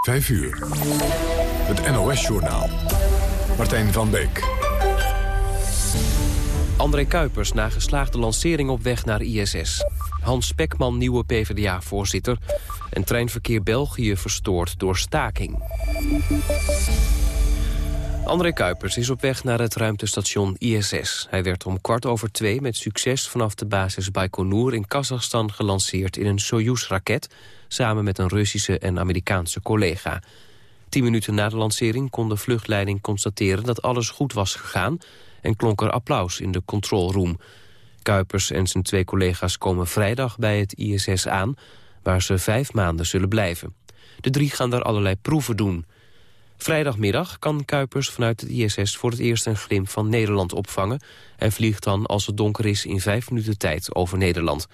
5 uur. Het NOS-journaal. Martijn van Beek. André Kuipers na geslaagde lancering op weg naar ISS. Hans Spekman, nieuwe PvdA-voorzitter. En treinverkeer België verstoord door staking. André Kuipers is op weg naar het ruimtestation ISS. Hij werd om kwart over twee met succes vanaf de basis Baikonur in Kazachstan gelanceerd in een Soyuz-raket... samen met een Russische en Amerikaanse collega. Tien minuten na de lancering kon de vluchtleiding constateren dat alles goed was gegaan... en klonk er applaus in de controlroom. Kuipers en zijn twee collega's komen vrijdag bij het ISS aan... waar ze vijf maanden zullen blijven. De drie gaan daar allerlei proeven doen... Vrijdagmiddag kan Kuipers vanuit het ISS voor het eerst een glimp van Nederland opvangen... en vliegt dan als het donker is in vijf minuten tijd over Nederland.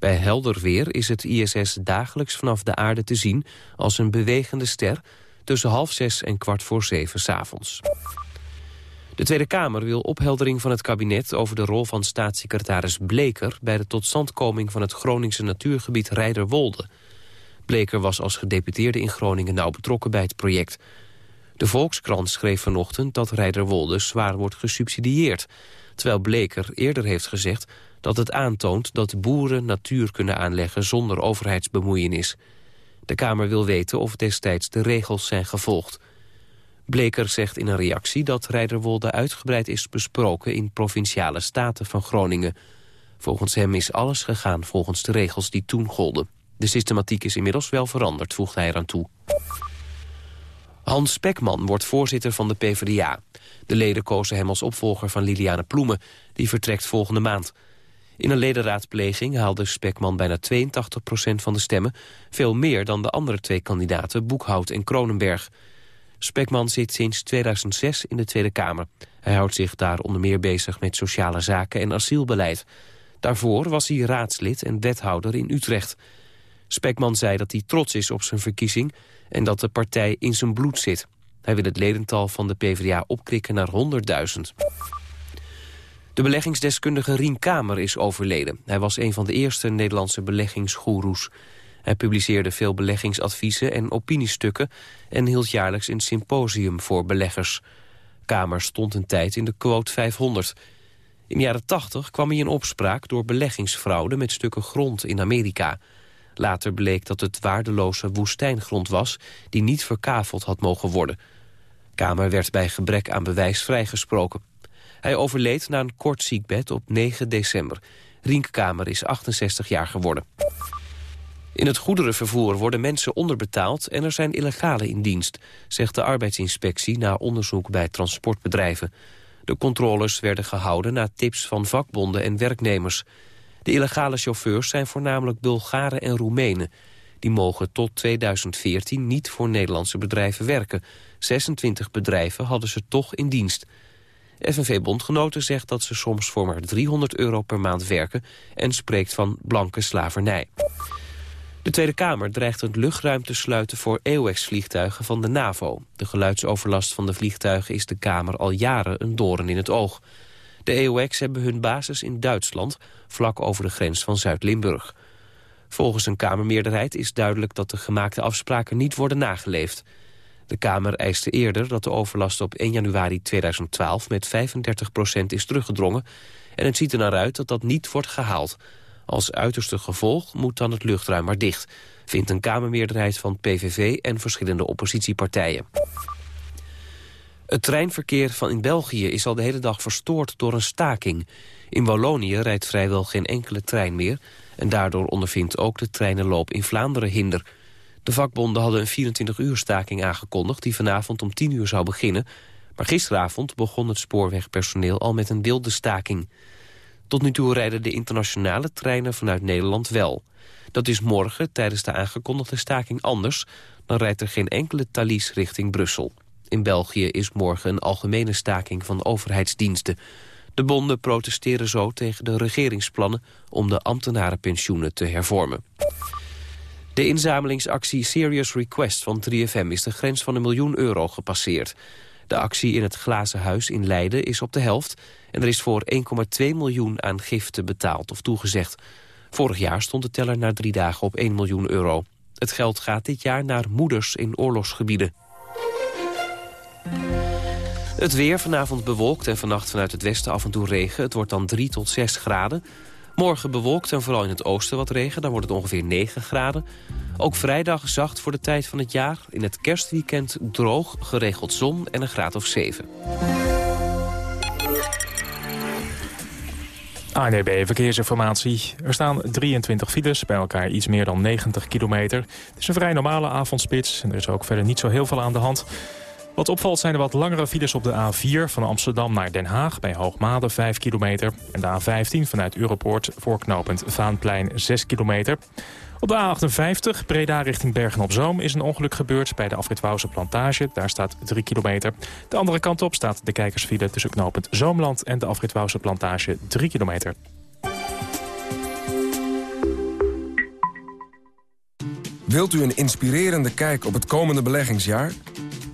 Bij helder weer is het ISS dagelijks vanaf de aarde te zien als een bewegende ster... tussen half zes en kwart voor zeven s'avonds. De Tweede Kamer wil opheldering van het kabinet over de rol van staatssecretaris Bleker... bij de totstandkoming van het Groningse natuurgebied Rijderwolde. Bleker was als gedeputeerde in Groningen nauw betrokken bij het project... De Volkskrant schreef vanochtend dat Rijderwolde zwaar wordt gesubsidieerd. Terwijl Bleker eerder heeft gezegd dat het aantoont dat boeren natuur kunnen aanleggen zonder overheidsbemoeienis. De Kamer wil weten of destijds de regels zijn gevolgd. Bleker zegt in een reactie dat Rijderwolde uitgebreid is besproken in provinciale staten van Groningen. Volgens hem is alles gegaan volgens de regels die toen golden. De systematiek is inmiddels wel veranderd, voegt hij eraan toe. Hans Spekman wordt voorzitter van de PvdA. De leden kozen hem als opvolger van Liliane Ploemen. Die vertrekt volgende maand. In een ledenraadpleging haalde Spekman bijna 82% van de stemmen... veel meer dan de andere twee kandidaten, Boekhout en Kronenberg. Spekman zit sinds 2006 in de Tweede Kamer. Hij houdt zich daar onder meer bezig met sociale zaken en asielbeleid. Daarvoor was hij raadslid en wethouder in Utrecht. Spekman zei dat hij trots is op zijn verkiezing en dat de partij in zijn bloed zit. Hij wil het ledental van de PvdA opkrikken naar 100.000. De beleggingsdeskundige Rien Kamer is overleden. Hij was een van de eerste Nederlandse beleggingsgoeroes. Hij publiceerde veel beleggingsadviezen en opiniestukken... en hield jaarlijks een symposium voor beleggers. Kamer stond een tijd in de quote 500. In de jaren 80 kwam hij in opspraak door beleggingsfraude... met stukken grond in Amerika... Later bleek dat het waardeloze woestijngrond was... die niet verkaveld had mogen worden. Kamer werd bij gebrek aan bewijs vrijgesproken. Hij overleed na een kort ziekbed op 9 december. Rienk is 68 jaar geworden. In het goederenvervoer worden mensen onderbetaald en er zijn illegale in dienst, zegt de arbeidsinspectie na onderzoek bij transportbedrijven. De controles werden gehouden na tips van vakbonden en werknemers. De illegale chauffeurs zijn voornamelijk Bulgaren en Roemenen. Die mogen tot 2014 niet voor Nederlandse bedrijven werken. 26 bedrijven hadden ze toch in dienst. FNV-bondgenoten zegt dat ze soms voor maar 300 euro per maand werken... en spreekt van blanke slavernij. De Tweede Kamer dreigt het luchtruim te sluiten voor EOX-vliegtuigen van de NAVO. De geluidsoverlast van de vliegtuigen is de Kamer al jaren een doorn in het oog. De EOX hebben hun basis in Duitsland, vlak over de grens van Zuid-Limburg. Volgens een Kamermeerderheid is duidelijk dat de gemaakte afspraken niet worden nageleefd. De Kamer eiste eerder dat de overlast op 1 januari 2012 met 35% is teruggedrongen... en het ziet er naar uit dat dat niet wordt gehaald. Als uiterste gevolg moet dan het luchtruim maar dicht... vindt een Kamermeerderheid van PVV en verschillende oppositiepartijen. Het treinverkeer van in België is al de hele dag verstoord door een staking. In Wallonië rijdt vrijwel geen enkele trein meer... en daardoor ondervindt ook de treinenloop in Vlaanderen hinder. De vakbonden hadden een 24-uur staking aangekondigd... die vanavond om 10 uur zou beginnen. Maar gisteravond begon het spoorwegpersoneel al met een wilde staking. Tot nu toe rijden de internationale treinen vanuit Nederland wel. Dat is morgen tijdens de aangekondigde staking anders. Dan rijdt er geen enkele Thalys richting Brussel. In België is morgen een algemene staking van overheidsdiensten. De bonden protesteren zo tegen de regeringsplannen om de ambtenarenpensioenen te hervormen. De inzamelingsactie Serious Request van 3FM is de grens van een miljoen euro gepasseerd. De actie in het Glazen Huis in Leiden is op de helft... en er is voor 1,2 miljoen aan giften betaald of toegezegd. Vorig jaar stond de teller na drie dagen op 1 miljoen euro. Het geld gaat dit jaar naar moeders in oorlogsgebieden. Het weer vanavond bewolkt en vannacht vanuit het westen af en toe regen. Het wordt dan 3 tot 6 graden. Morgen bewolkt en vooral in het oosten wat regen. Dan wordt het ongeveer 9 graden. Ook vrijdag zacht voor de tijd van het jaar. In het kerstweekend droog, geregeld zon en een graad of 7. ANDB e Verkeersinformatie. Er staan 23 files, bij elkaar iets meer dan 90 kilometer. Het is een vrij normale avondspits en er is ook verder niet zo heel veel aan de hand. Wat opvalt zijn er wat langere files op de A4 van Amsterdam naar Den Haag... bij Hoogmade 5 kilometer. En de A15 vanuit Europoort voorknopend Vaanplein 6 kilometer. Op de A58 Breda richting Bergen-op-Zoom is een ongeluk gebeurd... bij de Afritwouwse plantage. Daar staat 3 kilometer. De andere kant op staat de kijkersfile tussen knopend Zoomland... en de Afritwouwse plantage 3 kilometer. Wilt u een inspirerende kijk op het komende beleggingsjaar?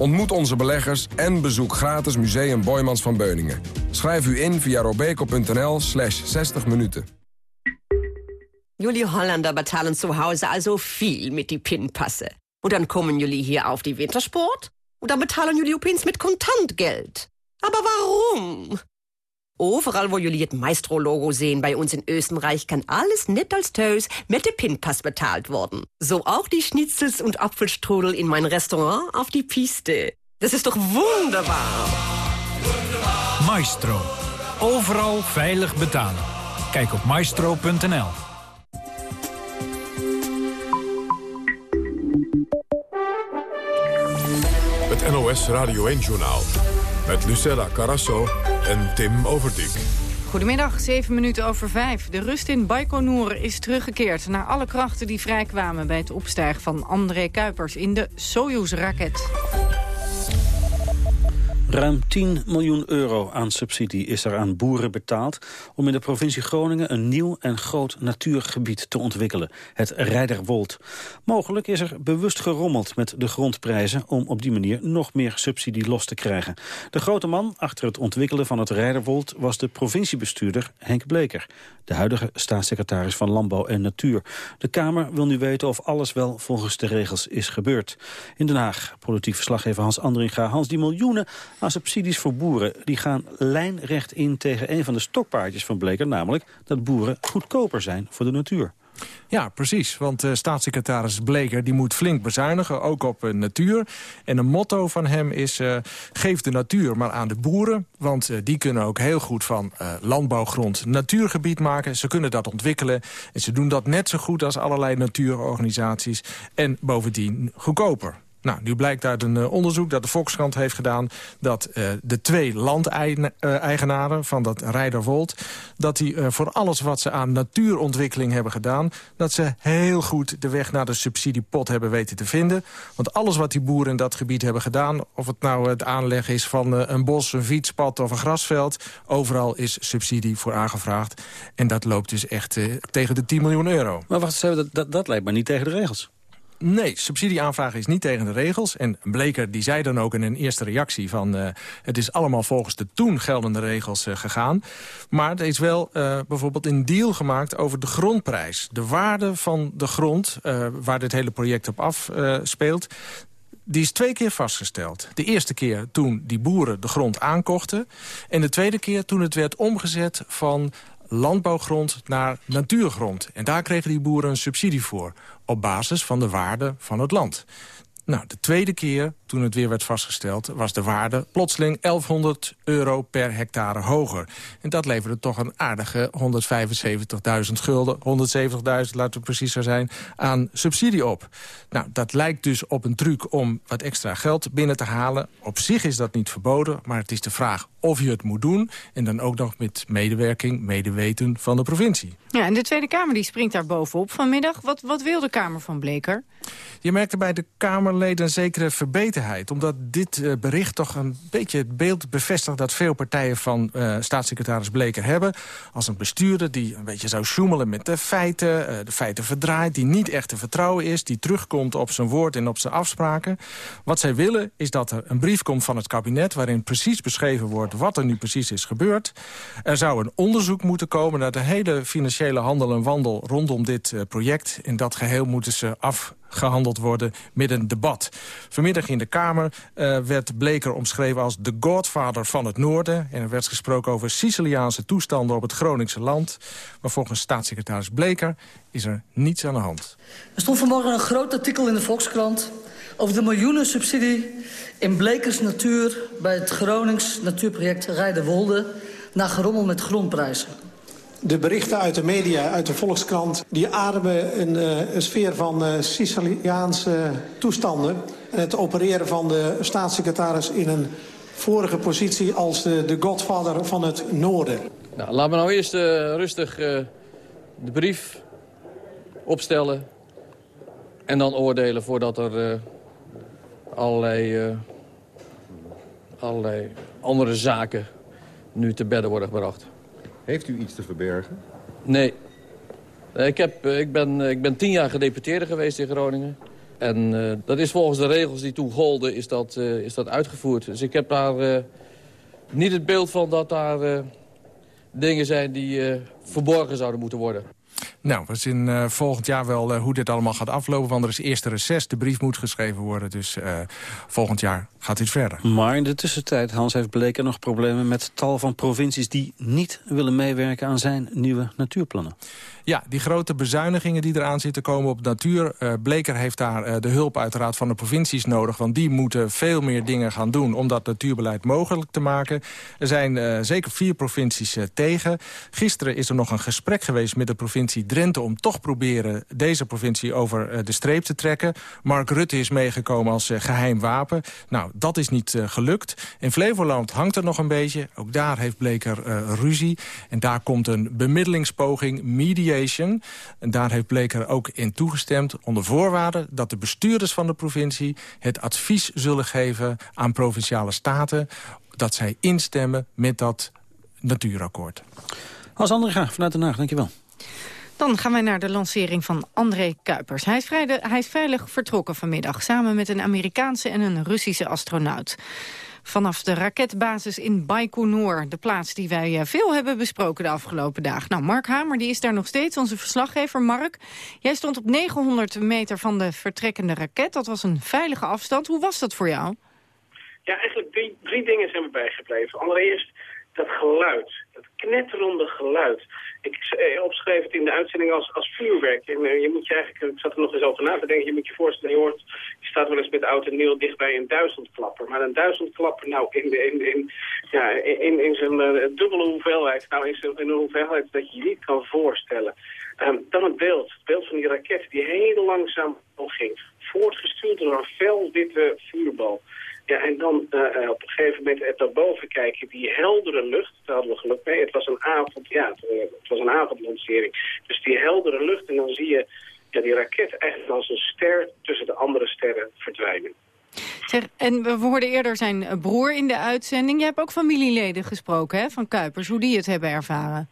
Ontmoet onze beleggers en bezoek gratis Museum Boymans van Beuningen. Schrijf u in via robeco.nl slash 60 minuten. Jullie Holländer betalen zu Hause also viel mit die Pinpasse. Und dann kommen jullie hier auf die Wintersport? Und dann betalen jullie opeens mit Kontantgeld. Aber warum? Overal wo jullie het Maestro-Logo sehen bei uns in Österreich, kann alles net als Tös mit dem Pinpass betalt worden. So auch die Schnitzels und Apfelstrudel in mein Restaurant auf die Piste. Das ist doch wunderbar. Maestro. Overal veilig betalen. Kijk op maestro.nl. Het NOS Radio 1-journaal. Met Lucella Carasso en Tim Overdijk. Goedemiddag, 7 minuten over 5. De rust in Baikonur is teruggekeerd naar alle krachten die vrijkwamen... bij het opstijgen van André Kuipers in de Soyuz-raket. Ruim 10 miljoen euro aan subsidie is er aan boeren betaald... om in de provincie Groningen een nieuw en groot natuurgebied te ontwikkelen. Het Rijderwold. Mogelijk is er bewust gerommeld met de grondprijzen... om op die manier nog meer subsidie los te krijgen. De grote man achter het ontwikkelen van het Rijderwold... was de provinciebestuurder Henk Bleker. De huidige staatssecretaris van Landbouw en Natuur. De Kamer wil nu weten of alles wel volgens de regels is gebeurd. In Den Haag, politiek verslaggever Hans Andringa. Hans, die miljoenen aan subsidies voor boeren... die gaan lijnrecht in tegen een van de stokpaardjes van Bleker... namelijk dat boeren goedkoper zijn voor de natuur. Ja, precies. Want uh, staatssecretaris Bleker die moet flink bezuinigen, ook op uh, natuur. En een motto van hem is, uh, geef de natuur maar aan de boeren. Want die kunnen ook heel goed van landbouwgrond natuurgebied maken. Ze kunnen dat ontwikkelen. En ze doen dat net zo goed als allerlei natuurorganisaties. En bovendien goedkoper. Nou, nu blijkt uit een uh, onderzoek dat de Volkskrant heeft gedaan... dat uh, de twee landeigenaren van dat Rijderwold... dat die uh, voor alles wat ze aan natuurontwikkeling hebben gedaan... dat ze heel goed de weg naar de subsidiepot hebben weten te vinden. Want alles wat die boeren in dat gebied hebben gedaan... of het nou het aanleg is van een bos, een fietspad of een grasveld... overal is subsidie voor aangevraagd. En dat loopt dus echt tegen de 10 miljoen euro. Maar wacht, dat, dat, dat lijkt maar niet tegen de regels. Nee, subsidieaanvraag is niet tegen de regels. En Bleker die zei dan ook in een eerste reactie van... Uh, het is allemaal volgens de toen geldende regels uh, gegaan. Maar er is wel uh, bijvoorbeeld een deal gemaakt over de grondprijs. De waarde van de grond, waar dit hele project op afspeelt... die is twee keer vastgesteld. De eerste keer toen die boeren de grond aankochten... en de tweede keer toen het werd omgezet van landbouwgrond naar natuurgrond. En daar kregen die boeren een subsidie voor op basis van de waarde van het land. Nou, de tweede keer, toen het weer werd vastgesteld... was de waarde plotseling 1100 euro per hectare hoger. En dat leverde toch een aardige 175.000 gulden... 170.000, laten we preciezer zijn, aan subsidie op. Nou, dat lijkt dus op een truc om wat extra geld binnen te halen. Op zich is dat niet verboden, maar het is de vraag of je het moet doen... en dan ook nog met medewerking, medeweten van de provincie. Ja, en de Tweede Kamer die springt daar bovenop vanmiddag. Wat, wat wil de Kamer van Bleker? Je merkte bij de Kamerleden een zekere verbeterheid. Omdat dit uh, bericht toch een beetje het beeld bevestigt... dat veel partijen van uh, staatssecretaris Bleker hebben. Als een bestuurder die een beetje zou sjoemelen met de feiten... Uh, de feiten verdraait, die niet echt te vertrouwen is... die terugkomt op zijn woord en op zijn afspraken. Wat zij willen is dat er een brief komt van het kabinet... waarin precies beschreven wordt wat er nu precies is gebeurd. Er zou een onderzoek moeten komen naar de hele financiële handel en wandel... rondom dit project. In dat geheel moeten ze af gehandeld worden met een debat. Vanmiddag in de Kamer uh, werd Bleker omschreven als de godfather van het noorden. En er werd gesproken over Siciliaanse toestanden op het Groningse land. Maar volgens staatssecretaris Bleker is er niets aan de hand. Er stond vanmorgen een groot artikel in de Volkskrant... over de miljoenen subsidie in Blekers Natuur... bij het Gronings natuurproject Rijdenwolde... na gerommel met grondprijzen. De berichten uit de media, uit de Volkskrant... die ademen een, uh, een sfeer van uh, Siciliaanse toestanden. Het opereren van de staatssecretaris in een vorige positie... als de, de godfather van het noorden. Nou, laten we nou eerst uh, rustig de brief opstellen... en dan oordelen voordat er allerlei, allerlei andere zaken nu te bedden worden gebracht. Heeft u iets te verbergen? Nee. Ik, heb, ik, ben, ik ben tien jaar gedeputeerde geweest in Groningen. En uh, dat is volgens de regels die toen golden, is dat, uh, is dat uitgevoerd. Dus ik heb daar uh, niet het beeld van dat daar dingen zijn die verborgen zouden moeten worden. Nou, we zien uh, volgend jaar wel uh, hoe dit allemaal gaat aflopen. Want er is eerste reces, de brief moet geschreven worden. Dus uh, volgend jaar gaat dit verder. Maar in de tussentijd, Hans, heeft bleken nog problemen met tal van provincies... die niet willen meewerken aan zijn nieuwe natuurplannen. Ja, die grote bezuinigingen die eraan zitten komen op natuur. Uh, Bleker heeft daar uh, de hulp uiteraard van de provincies nodig. Want die moeten veel meer dingen gaan doen om dat natuurbeleid mogelijk te maken. Er zijn uh, zeker vier provincies tegen. Gisteren is er nog een gesprek geweest met de provincie Drenthe... om toch proberen deze provincie over de streep te trekken. Mark Rutte is meegekomen als geheim wapen. Nou, dat is niet gelukt. In Flevoland hangt er nog een beetje. Ook daar heeft Bleker ruzie. En daar komt een bemiddelingspoging, media en daar heeft Bleker ook in toegestemd onder voorwaarde dat de bestuurders van de provincie het advies zullen geven aan provinciale staten dat zij instemmen met dat natuurakkoord. Andere graag vanuit Den Haag, dankjewel. Dan gaan wij naar de lancering van André Kuipers. Hij is, hij is veilig vertrokken vanmiddag... samen met een Amerikaanse en een Russische astronaut vanaf de raketbasis in Baikonur. De plaats die wij eh, veel hebben besproken de afgelopen dagen. Nou, Mark Hamer die is daar nog steeds, onze verslaggever. Mark, jij stond op 900 meter van de vertrekkende raket. Dat was een veilige afstand. Hoe was dat voor jou? Ja, eigenlijk drie, drie dingen zijn me bijgebleven. Allereerst dat geluid, dat knetterende geluid. Ik eh, opschreef het in de uitzending als, als vuurwerk. En, uh, je moet je eigenlijk, ik zat er nog eens over na te denken, je moet je voorstellen, je hoort, je staat wel eens met oud en nieuw dichtbij een duizendklapper. Maar een duizendklapper, nou, in, in, in, ja, in, in zijn uh, dubbele hoeveelheid, nou, in, zijn, in een hoeveelheid dat je je niet kan voorstellen. Um, dan het beeld, het beeld van die raket die heel langzaam ging, voortgestuurd door een fel witte vuurbal. Ja, en dan uh, op een gegeven moment er daarboven kijken, die heldere lucht, daar hadden we geluk mee. Het was een avond, ja, het was een avondlancering. Dus die heldere lucht en dan zie je ja, die raket eigenlijk als een ster tussen de andere sterren verdwijnen. Zeg, en we hoorden eerder zijn broer in de uitzending. Je hebt ook familieleden gesproken hè, van Kuipers, hoe die het hebben ervaren.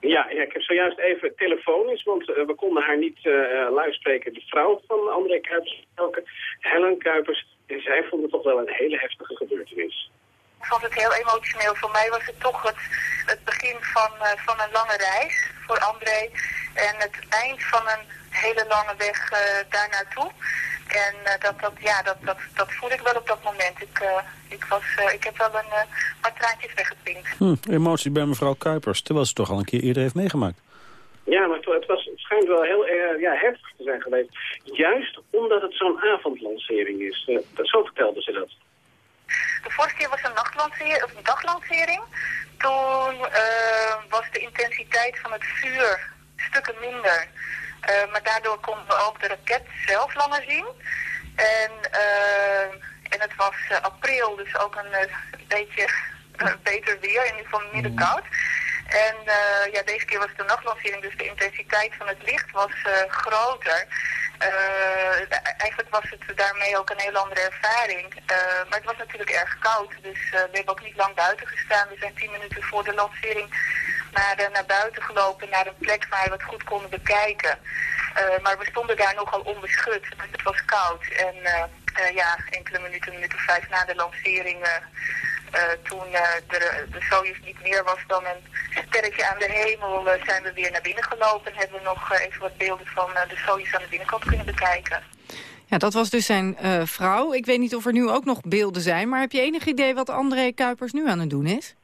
Ja, ja, ik heb zojuist even telefonisch, want uh, we konden haar niet live spreken. De vrouw van André Kuipers, Helen Kuipers, en zij vond het toch wel een hele heftige gebeurtenis. Ik vond het heel emotioneel. Voor mij was het toch het, het begin van, van een lange reis voor André. En het eind van een hele lange weg daar naartoe. En uh, dat, dat, ja, dat, dat, dat voelde ik wel op dat moment. Ik, ik, was, ik heb wel een paar traantjes weggepinkt. Hm, emotie bij mevrouw Kuipers, terwijl ze toch al een keer eerder heeft meegemaakt. Ja, maar het, het was, het schijnt wel heel uh, ja, heftig te zijn geweest. Juist omdat het zo'n avondlancering is. Uh, zo vertelden ze dat. De vorige keer was een nachtlancering, of een daglancering. Toen uh, was de intensiteit van het vuur stukken minder. Maar daardoor konden we ook de raket zelf langer zien. En, en het was april, dus ook een beetje beter weer, in ieder geval midden koud. En uh, ja, deze keer was het de nachtlancering, dus de intensiteit van het licht was uh, groter. Uh, eigenlijk was het daarmee ook een heel andere ervaring. maar het was natuurlijk erg koud, dus we hebben ook niet lang buiten gestaan. We zijn tien minuten voor de lancering naar, naar buiten gelopen, naar een plek waar we het goed konden bekijken. maar we stonden daar nogal onbeschut, dus het was koud. En ja, enkele minuten, of vijf na de lancering toen de, de niet meer was dan een sterretje aan de hemel, zijn we weer naar binnen gelopen. En hebben we nog even wat beelden van de Soyuz aan de binnenkant kunnen bekijken. Ja, dat was dus zijn vrouw. Ik weet niet of er nu ook nog beelden zijn, maar heb je enig idee wat André Kuipers nu aan het doen is?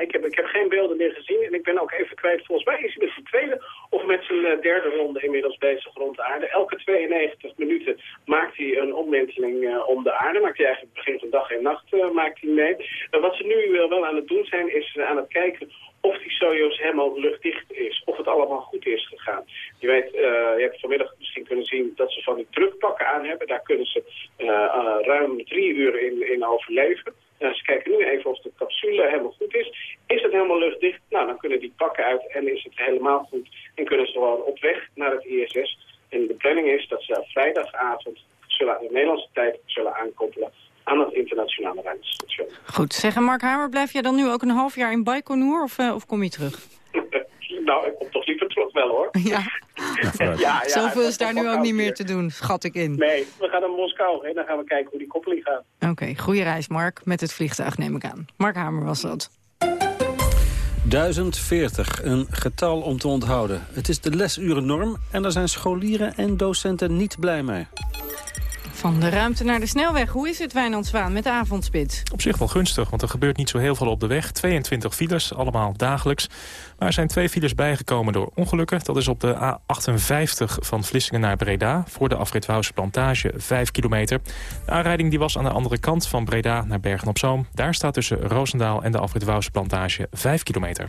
Ik, heb, ik heb geen beelden meer gezien en ik ben ook even kwijt. Volgens mij is hij met zijn tweede of met zijn eh, derde ronde inmiddels bezig rond de aarde. Elke 92 minuten maakt hij een omwenteling uh, om de aarde. Maakt hij eigenlijk begin van dag en nacht uh, maakt hij mee. wat ze nu wel aan het doen zijn, is aan het kijken of die Soyuz helemaal luchtdicht is. Of het allemaal goed is gegaan. Je weet, je hebt vanmiddag misschien kunnen zien dat ze van die drukpakken aan hebben. Daar kunnen ze ruim drie uur in, in overleven. Nou, ze kijken nu even of de capsule helemaal goed is. Is het helemaal luchtdicht? Nou, dan kunnen die pakken uit en is het helemaal goed. En kunnen ze gewoon op weg naar het ISS. En de planning is dat ze vrijdagavond, zullen, de Nederlandse tijd, zullen aankoppelen aan het internationale ruimtestation. Goed, zeggen Mark Hamer, blijf jij dan nu ook een half jaar in Baikonur of, uh, of kom je terug? nou, ik kom toch liever terug wel hoor. Ja, ja, ja, Zoveel is daar nu ook niet meer te doen, schat ik in. Nee, we gaan naar Moskou en dan gaan we kijken hoe die koppeling gaat. Oké, okay, goede reis Mark, met het vliegtuig neem ik aan. Mark Hamer was dat. 1040, een getal om te onthouden. Het is de lesurennorm en daar zijn scholieren en docenten niet blij mee. Van de ruimte naar de snelweg. Hoe is het, Wijnand Zwaan, met de avondspits? Op zich wel gunstig, want er gebeurt niet zo heel veel op de weg. 22 files, allemaal dagelijks. Maar er zijn twee files bijgekomen door ongelukken. Dat is op de A58 van Vlissingen naar Breda... voor de afrit Plantage, 5 kilometer. De aanrijding die was aan de andere kant van Breda naar Bergen-op-Zoom. Daar staat tussen Roosendaal en de afrit Plantage 5 kilometer.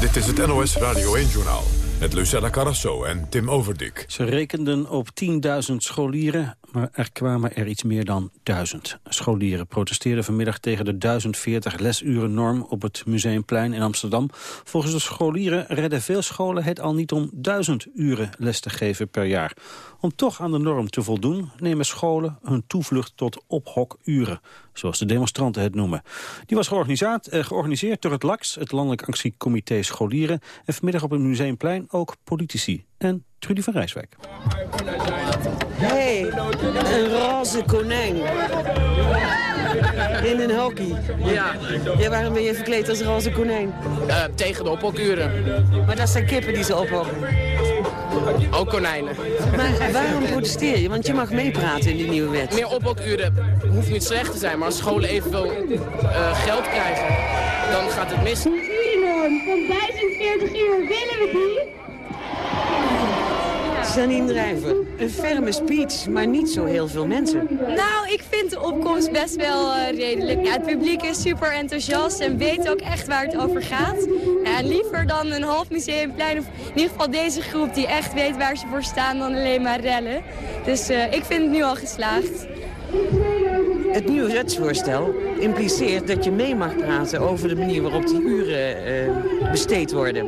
Dit is het NOS Radio 1-journaal met Lucella Carrasso en Tim Overdik. Ze rekenden op 10.000 scholieren, maar er kwamen er iets meer dan 1000. Scholieren protesteerden vanmiddag tegen de 1040 lesuren norm op het Museumplein in Amsterdam. Volgens de scholieren redden veel scholen het al niet om 1000 uren les te geven per jaar. Om toch aan de norm te voldoen nemen scholen hun toevlucht tot ophokuren, zoals de demonstranten het noemen. Die was georganiseerd, eh, georganiseerd door het LAX, het Landelijk Actiecomité Scholieren, en vanmiddag op het Museumplein ook politici en Trudy van Rijswijk. hey, een roze konijn. In een hockey. Ja. ja. Waarom ben je verkleed als roze konijn? Uh, tegen de ophokuren. Maar dat zijn kippen die ze ophokken. Ook konijnen. Maar waarom protesteer je? Want je mag meepraten in die nieuwe wet. Meer ophokuren hoeft niet slecht te zijn, maar als scholen evenveel uh, geld krijgen, dan gaat het mis. Een van 1040 uur, willen we die? Janine Drijver, een ferme speech, maar niet zo heel veel mensen. Nou, ik vind de opkomst best wel uh, redelijk. Ja, het publiek is super enthousiast en weet ook echt waar het over gaat. Ja, liever dan een half museumplein, of in ieder geval deze groep die echt weet waar ze voor staan dan alleen maar rellen. Dus uh, ik vind het nu al geslaagd. Het nieuwe wetsvoorstel impliceert dat je mee mag praten over de manier waarop die uren uh, besteed worden.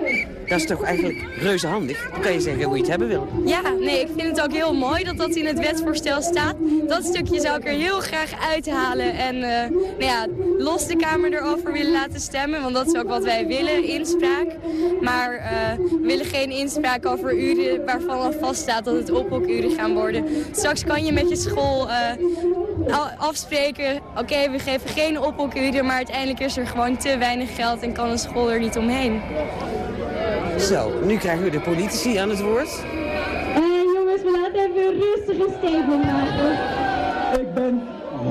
Dat is toch eigenlijk reuze handig. Dan kan je zeggen hoe je het hebben wil. Ja, nee, ik vind het ook heel mooi dat dat in het wetsvoorstel staat. Dat stukje zou ik er heel graag uithalen. En uh, nou ja, los de Kamer erover willen laten stemmen. Want dat is ook wat wij willen, inspraak. Maar uh, we willen geen inspraak over uren waarvan al vaststaat dat het ophokuren gaan worden. Straks kan je met je school afspreken, oké, we geven geen ophokuren, maar uiteindelijk is er gewoon te weinig geld en kan een school er niet omheen. Zo, nu krijgen we de politici aan het woord. Eh, jongens, we laten even een rustige statement maken. Ik ben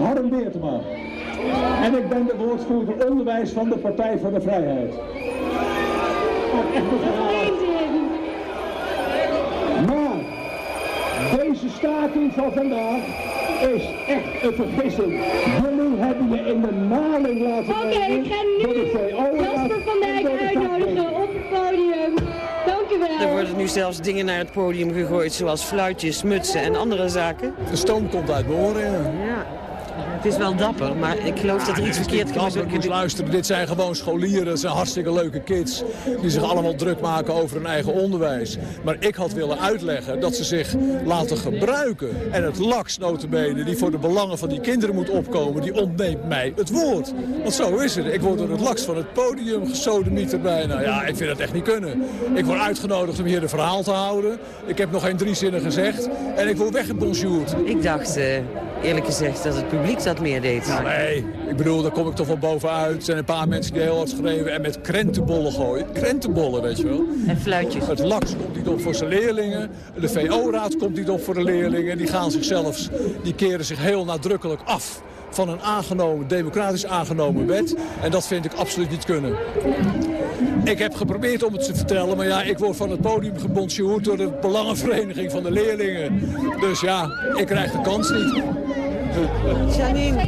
Harm Beertema. En ik ben de woordvoerder onderwijs van de Partij van de Vrijheid. Maar deze staking van vandaag is echt een vergissing. Jullie hebben je in de maling laten. Oké, ik ga nu Jasper van Dijk uitnodigen. Er worden nu zelfs dingen naar het podium gegooid, zoals fluitjes, mutsen en andere zaken. De stoom komt uit behoren. Ja. Het is wel dapper, maar ik geloof dat er iets verkeerd gebeurt. Ik moet luisteren, dit zijn gewoon scholieren, dat zijn hartstikke leuke kids. Die zich allemaal druk maken over hun eigen onderwijs. Maar ik had willen uitleggen dat ze zich laten gebruiken. En het laks notabene, die voor de belangen van die kinderen moet opkomen, die ontneemt mij het woord. Want zo is het. Ik word door het laks van het podium gesodemieter bijna. Ja, ik vind dat echt niet kunnen. Ik word uitgenodigd om hier een verhaal te houden. Ik heb nog geen drie zinnen gezegd. En ik word weggebonjourd. Ik dacht, uh, eerlijk gezegd, dat het publiek dat meer deed. Nou, nee, ik bedoel, daar kom ik toch wel bovenuit. Er zijn een paar mensen die heel hard schreeuwen en met krentenbollen gooien. Krentenbollen, weet je wel. En fluitjes. Het LAX komt niet op voor zijn leerlingen. De VO-raad komt niet op voor de leerlingen. Die gaan zichzelf, die keren zich heel nadrukkelijk af van een aangenomen, democratisch aangenomen wet. En dat vind ik absoluut niet kunnen. Ik heb geprobeerd om het te vertellen, maar ja, ik word van het podium gebonjourd door de Belangenvereniging van de Leerlingen. Dus ja, ik krijg de kans niet. Janine,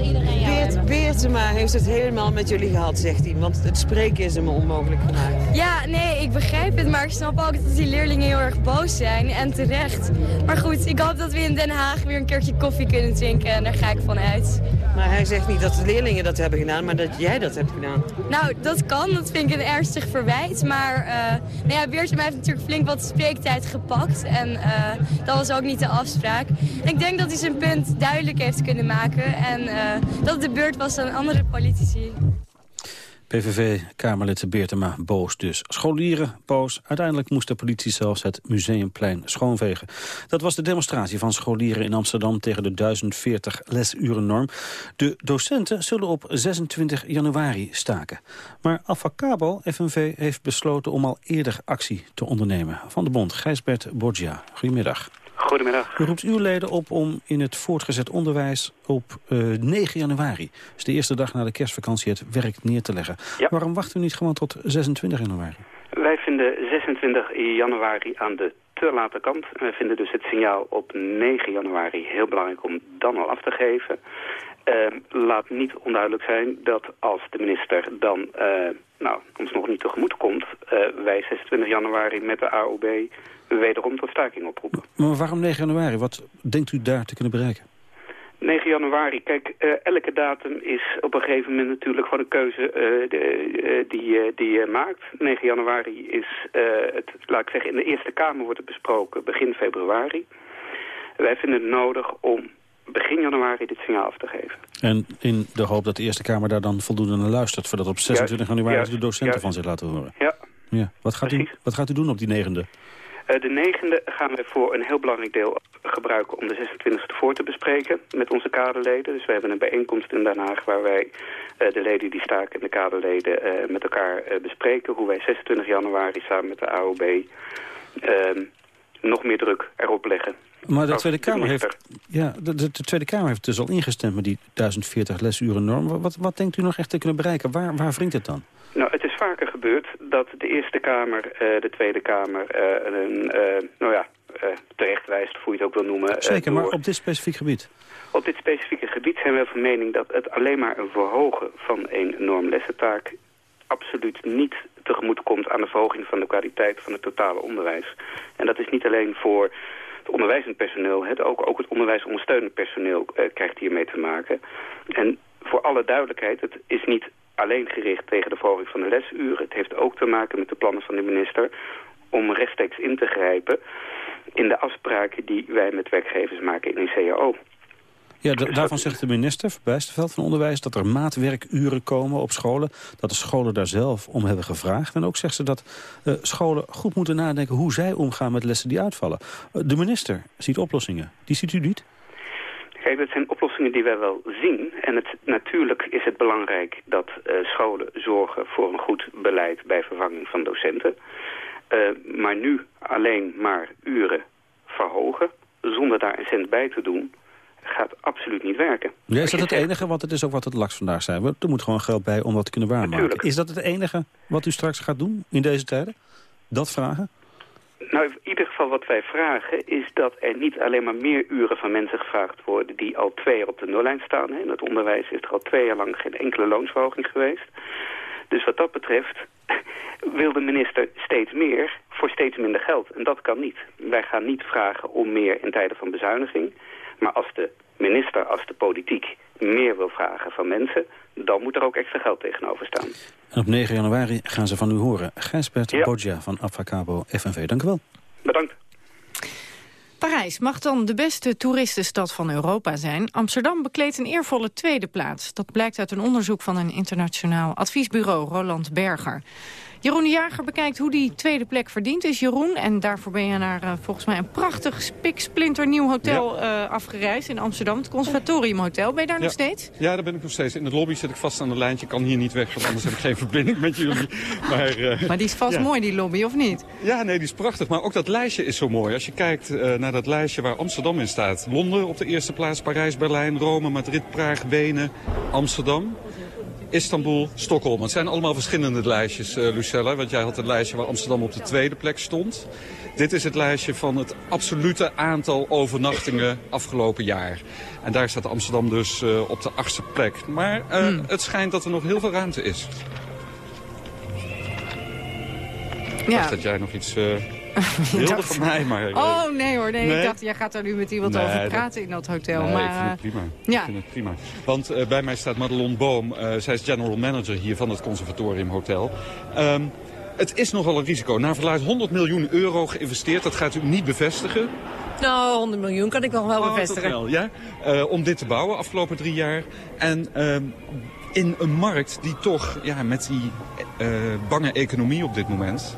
Beert, Beertema heeft het helemaal met jullie gehad, zegt hij. Want het spreken is hem onmogelijk gemaakt. Ja, nee, ik begrijp het. Maar ik snap ook dat die leerlingen heel erg boos zijn. En terecht. Maar goed, ik hoop dat we in Den Haag weer een keertje koffie kunnen drinken. En daar ga ik van uit. Maar hij zegt niet dat de leerlingen dat hebben gedaan, maar dat jij dat hebt gedaan. Nou, dat kan. Dat vind ik een ernstig verwijt. Maar uh, nou ja, Beertema heeft natuurlijk flink wat spreektijd gepakt. En uh, dat was ook niet de afspraak. En ik denk dat hij zijn punt duidelijk heeft kunnen maken. En uh, dat het de beurt was aan andere politici. PVV-Kamerlid Beertema boos dus. Scholieren boos. Uiteindelijk moest de politie zelfs het Museumplein schoonvegen. Dat was de demonstratie van scholieren in Amsterdam... tegen de 1040 lesurennorm. De docenten zullen op 26 januari staken. Maar Avacabo FNV heeft besloten om al eerder actie te ondernemen. Van de bond Gijsbert Borgia. Goedemiddag. Goedemiddag. U roept uw leden op om in het voortgezet onderwijs op uh, 9 januari... dus de eerste dag na de kerstvakantie het werk neer te leggen. Ja. Waarom wacht u niet gewoon tot 26 januari? Wij vinden 26 januari aan de te late kant. Wij vinden dus het signaal op 9 januari heel belangrijk om dan al af te geven. Uh, laat niet onduidelijk zijn dat als de minister dan uh, nou, ons nog niet tegemoet komt... Uh, wij 26 januari met de AOB wederom tot staking oproepen. Maar waarom 9 januari? Wat denkt u daar te kunnen bereiken? 9 januari, kijk, uh, elke datum is op een gegeven moment natuurlijk gewoon een keuze de, die, die je maakt. 9 januari is, het, laat ik zeggen, in de Eerste Kamer wordt het besproken begin februari. Wij vinden het nodig om begin januari dit signaal af te geven. En in de hoop dat de Eerste Kamer daar dan voldoende naar luistert... voordat op 26 januari juist, de docenten juist. van zich laten horen. Ja. ja. Wat, gaat u, wat gaat u doen op die negende? Uh, de negende gaan we voor een heel belangrijk deel gebruiken om de 26e voor te bespreken met onze kaderleden. Dus we hebben een bijeenkomst in Den Haag waar wij uh, de leden die staken en de kaderleden uh, met elkaar bespreken. Hoe wij 26 januari samen met de AOB ehm, nog meer druk erop leggen. Maar de Tweede, Kamer heeft, ja, de, de, de, Tweede Kamer heeft dus al ingestemd met die 1040 lesuren norm. Wat, wat denkt u nog echt te kunnen bereiken? Waar, waar wringt het dan? Nou, het is vaker gebeurd dat de Eerste Kamer, uh, de Tweede Kamer, uh, een, uh, nou ja, terecht wijst, hoe je het ook wil noemen. Zeker, maar op dit specifiek gebied? Op dit specifieke gebied zijn we van mening dat het alleen maar een verhogen van een normlessentaak absoluut niet tegemoet komt aan de verhoging van de kwaliteit van het totale onderwijs. En dat is niet alleen voor het onderwijzend personeel, het, ook, ook het onderwijsondersteunend personeel uh, krijgt hiermee te maken. En voor alle duidelijkheid, het is niet alleen gericht tegen de verhoging van de lesuren. Het heeft ook te maken met de plannen van de minister om rechtstreeks in te grijpen in de afspraken die wij met werkgevers maken in een CAO. Ja, daarvan zegt de minister, Bijsterveld van Onderwijs... dat er maatwerkuren komen op scholen. Dat de scholen daar zelf om hebben gevraagd. En ook zegt ze dat uh, scholen goed moeten nadenken... hoe zij omgaan met lessen die uitvallen. Uh, de minister ziet oplossingen. Die ziet u niet? Kijk, dat zijn oplossingen die wij wel zien. En het, natuurlijk is het belangrijk dat uh, scholen zorgen voor een goed beleid... bij vervanging van docenten. maar nu alleen maar uren verhogen... zonder daar een cent bij te doen gaat absoluut niet werken. Ja, is dat het enige? Want het is ook wat het laks vandaag zijn. Er moet gewoon geld bij om dat te kunnen waarmaken. Natuurlijk. Is dat het enige wat u straks gaat doen in deze tijden? Dat vragen? Nou, in ieder geval wat wij vragen is dat er niet alleen maar meer uren van mensen gevraagd worden die al twee jaar op de nullijn staan. In het onderwijs is er al twee jaar lang geen enkele loonsverhoging geweest. Dus wat dat betreft wil de minister steeds meer voor steeds minder geld. En dat kan niet. Wij gaan niet vragen om meer in tijden van bezuiniging. Maar als de minister, als de politiek meer wil vragen van mensen... dan moet er ook extra geld tegenover staan. En op 9 januari gaan ze van u horen. Gijsbert ja. Bodja van Avacabo FNV, dank u wel. Bedankt. Parijs mag dan de beste toeristenstad van Europa zijn. Amsterdam bekleedt een eervolle tweede plaats. Dat blijkt uit een onderzoek van een internationaal adviesbureau, Roland Berger. Jeroen de Jager bekijkt hoe die tweede plek verdient is, Jeroen. En daarvoor ben je naar uh, volgens mij een prachtig spiksplinternieuw hotel ja. uh, afgereisd in Amsterdam. Het Conservatorium Hotel. Ben je daar ja. nog steeds? Ja, daar ben ik nog steeds. In de lobby zit ik vast aan de lijntje. Ik kan hier niet weg, want anders heb ik geen verbinding met jullie. Maar, uh, maar die is vast ja. mooi, die lobby, of niet? Ja, nee, die is prachtig. Maar ook dat lijstje is zo mooi. Als je kijkt naar dat lijstje waar Amsterdam in staat. Londen op de eerste plaats, Parijs, Berlijn, Rome, Madrid, Praag, Wenen, Amsterdam. Istanbul, Stockholm. Het zijn allemaal verschillende lijstjes, uh, Lucella. Want jij had een lijstje waar Amsterdam op de tweede plek stond. Dit is het lijstje van het absolute aantal overnachtingen afgelopen jaar. En daar staat Amsterdam dus uh, op de achtste plek. Maar uh, hmm. het schijnt dat er nog heel veel ruimte is. Ik ja. dacht dat jij nog iets... wilde dacht... van mij, maar... Oh, nee hoor. Nee, nee, Ik dacht, jij gaat daar nu met iemand nee, over praten dat... in dat hotel. Nee, maar, ik vind het prima. Ja. Ik vind het prima. Want uh, bij mij staat Madelon Boom. Uh, zij is general manager hier van het Conservatorium Hotel. Um, het is nogal een risico. Naar verluid 100 miljoen euro geïnvesteerd. Dat gaat u niet bevestigen. Nou, 100 miljoen kan ik nog wel oh, bevestigen. Wel, ja? Uh, om dit te bouwen afgelopen drie jaar. En in een markt die toch ja, met die bange economie op dit moment...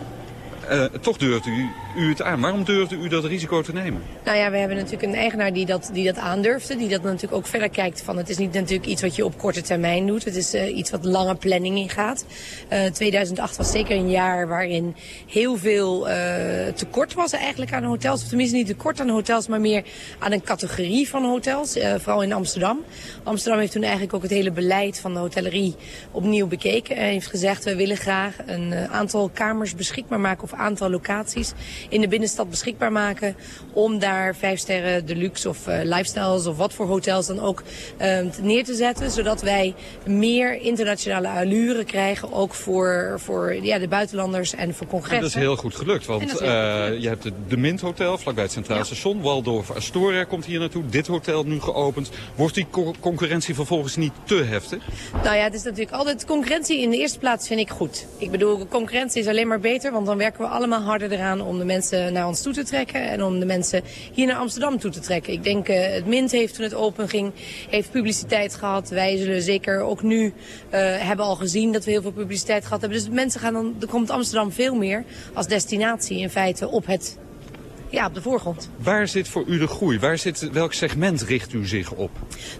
Uh, toch durft u, u het aan. Waarom durfde u dat risico te nemen? Nou ja, we hebben natuurlijk een eigenaar die dat, die dat aandurfde. Die dat natuurlijk ook verder kijkt van het is niet natuurlijk iets wat je op korte termijn doet. Het is uh, iets wat lange planning in gaat. Uh, 2008 was zeker een jaar waarin heel veel tekort was eigenlijk aan hotels. Of tenminste niet tekort aan hotels, maar meer aan een categorie van hotels. vooral in Amsterdam. Amsterdam heeft toen eigenlijk ook het hele beleid van de hotellerie opnieuw bekeken. En heeft gezegd we willen graag een aantal kamers beschikbaar maken of aantal locaties in de binnenstad beschikbaar maken. Om daar vijf sterren deluxe of uh, lifestyles of wat voor hotels dan ook uh, neer te zetten. Zodat wij meer internationale allure krijgen. Ook voor, voor ja, de buitenlanders en voor congressen. En dat is heel goed gelukt. Want uh, je hebt het De Mint Hotel vlakbij het Centraal ja. Station. Waldorf Astoria komt hier naartoe. Dit hotel nu geopend. Wordt die co concurrentie vervolgens niet te heftig? Nou ja, het is natuurlijk altijd concurrentie in de eerste plaats vind ik goed. Ik bedoel, concurrentie is alleen maar beter. Want dan werken we allemaal harder eraan om de mensen naar ons toe te trekken. En om de mensen hier naar Amsterdam toe te trekken. Ik denk, uh, het Mint heeft toen het open ging, heeft publiciteit gehad. Wij zullen zeker ook nu uh, hebben al gezien dat we heel veel publiciteit gehad hebben. Dus mensen gaan dan, er komt Amsterdam veel meer als destinatie in feite op het ja, op de voorgrond. Waar zit voor u de groei? Waar zit, welk segment richt u zich op?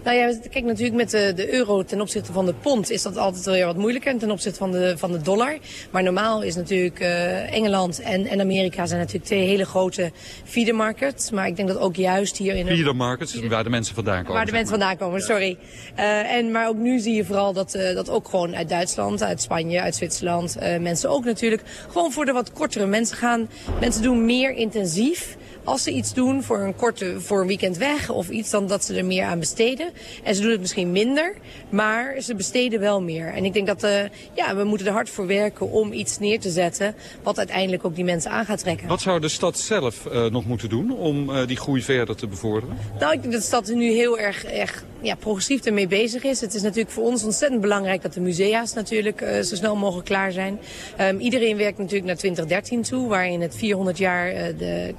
Nou ja, kijk natuurlijk met de, de euro ten opzichte van de pond is dat altijd weer wat moeilijker ten opzichte van de, van de dollar. Maar normaal is natuurlijk uh, Engeland en, en Amerika zijn natuurlijk twee hele grote feeder markets. Maar ik denk dat ook juist hier in... Feeder markets, feeder... waar de mensen vandaan komen. Waar de mensen vandaan komen, sorry. Uh, en, maar ook nu zie je vooral dat, uh, dat ook gewoon uit Duitsland, uit Spanje, uit Zwitserland, mensen ook natuurlijk gewoon voor de wat kortere mensen gaan. Mensen doen meer intensief als ze iets doen voor een korte voor een weekend weg of iets, dan dat ze er meer aan besteden. En ze doen het misschien minder, maar ze besteden wel meer. En ik denk dat uh, ja, we moeten er hard voor werken om iets neer te zetten wat uiteindelijk ook die mensen aan gaat trekken. Wat zou de stad zelf uh, nog moeten doen om uh, die groei verder te bevorderen? Nou, ik denk dat de stad nu heel erg, erg ja, progressief ermee bezig is. Het is natuurlijk voor ons ontzettend belangrijk dat de musea's natuurlijk zo snel mogelijk klaar zijn. Um, iedereen werkt natuurlijk naar 2013 toe, waarin het 400 jaar de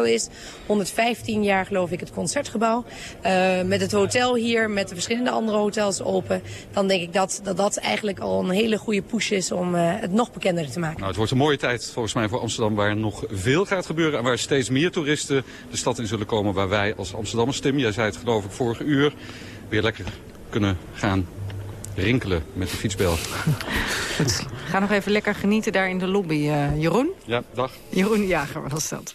is. 115 jaar geloof ik het concertgebouw. Uh, met het hotel hier, met de verschillende andere hotels open. Dan denk ik dat dat, dat eigenlijk al een hele goede push is om het nog bekender te maken. Nou, het wordt een mooie tijd volgens mij voor Amsterdam waar nog veel gaat gebeuren. En waar steeds meer toeristen de stad in zullen komen waar wij als Amsterdammers, Tim, jij zei het geloof ik vorige uur weer lekker kunnen gaan rinkelen met de fietsbel. Goed. Ga nog even lekker genieten daar in de lobby, uh, Jeroen. Ja, dag. Jeroen Jager was dat.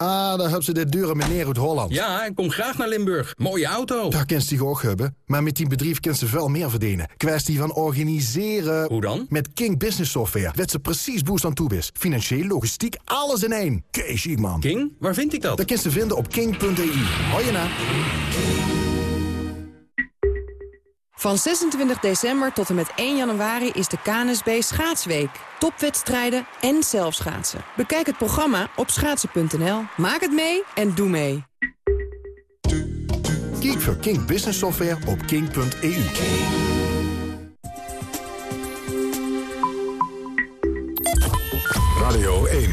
Ah, daar hebben ze dit dure meneer uit Holland. Ja, ik kom graag naar Limburg. Mooie auto. Daar kent die ook hebben. Maar met die bedrijf kent ze veel meer verdienen. Kwestie van organiseren. Hoe dan? Met King Business Software. Wet ze precies boost aan toe is. Financieel, logistiek, alles in één. Kees man. King? Waar vind ik dat? Dat kun je vinden op king.eu. Hoi je na. Van 26 december tot en met 1 januari is de KNSB Schaatsweek. Topwedstrijden en zelfschaatsen. Bekijk het programma op schaatsen.nl. Maak het mee en doe mee. Kijk voor King Business Software op king.eu. Radio 1,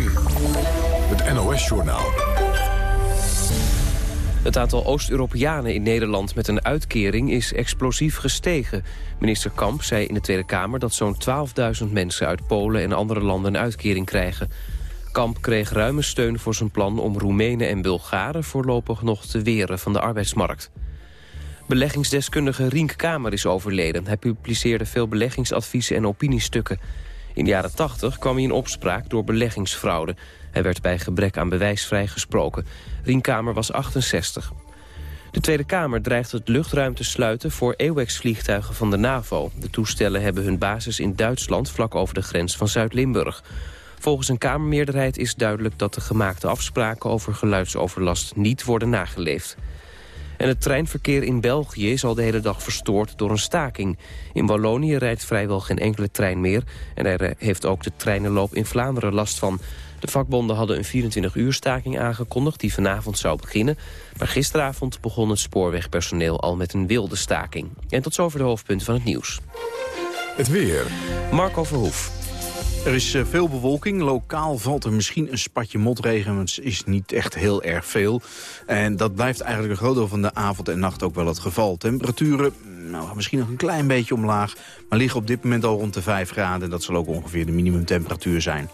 het NOS-journaal. Het aantal Oost-Europeanen in Nederland met een uitkering is explosief gestegen. Minister Kamp zei in de Tweede Kamer dat zo'n 12.000 mensen uit Polen en andere landen een uitkering krijgen. Kamp kreeg ruime steun voor zijn plan om Roemenen en Bulgaren voorlopig nog te weren van de arbeidsmarkt. Beleggingsdeskundige Rienk Kamer is overleden. Hij publiceerde veel beleggingsadviezen en opiniestukken. In de jaren 80 kwam hij in opspraak door beleggingsfraude. Hij werd bij gebrek aan bewijs vrijgesproken. Rienkamer was 68. De Tweede Kamer dreigt het luchtruim te sluiten voor EWEX-vliegtuigen van de NAVO. De toestellen hebben hun basis in Duitsland vlak over de grens van Zuid-Limburg. Volgens een Kamermeerderheid is duidelijk dat de gemaakte afspraken over geluidsoverlast niet worden nageleefd. En het treinverkeer in België is al de hele dag verstoord door een staking. In Wallonië rijdt vrijwel geen enkele trein meer... en er heeft ook de treinenloop in Vlaanderen last van. De vakbonden hadden een 24-uur staking aangekondigd die vanavond zou beginnen. Maar gisteravond begon het spoorwegpersoneel al met een wilde staking. En tot zover de hoofdpunten van het nieuws. Het weer. Marco Verhoef. Er is eh, veel bewolking. Lokaal valt er misschien een spatje motregen, maar het is niet echt heel erg veel. En dat blijft eigenlijk een groot deel van de avond en nacht ook wel het geval. Temperaturen, nou, misschien nog een klein beetje omlaag, maar liggen op dit moment al rond de 5 graden. Dat zal ook ongeveer de minimumtemperatuur zijn.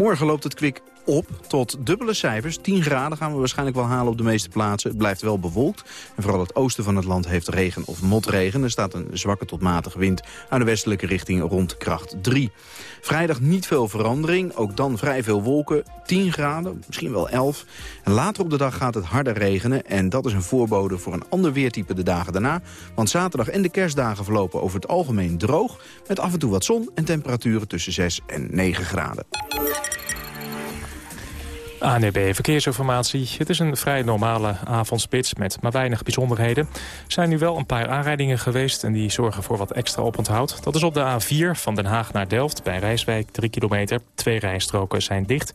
Morgen loopt het kwik op tot dubbele cijfers. 10 graden gaan we waarschijnlijk wel halen op de meeste plaatsen. Het blijft wel bewolkt. En vooral het oosten van het land heeft regen of motregen. Er staat een zwakke tot matige wind aan de westelijke richting rond kracht 3. Vrijdag niet veel verandering. Ook dan vrij veel wolken. 10 graden, misschien wel 11. En later op de dag gaat het harder regenen. En dat is een voorbode voor een ander weertype de dagen daarna. Want zaterdag en de kerstdagen verlopen over het algemeen droog. Met af en toe wat zon en temperaturen tussen 6 en 9 graden. ANB Verkeersinformatie. Het is een vrij normale avondspits met maar weinig bijzonderheden. Er zijn nu wel een paar aanrijdingen geweest en die zorgen voor wat extra oponthoud. Dat is op de A4 van Den Haag naar Delft bij Rijswijk 3 kilometer. Twee rijstroken zijn dicht.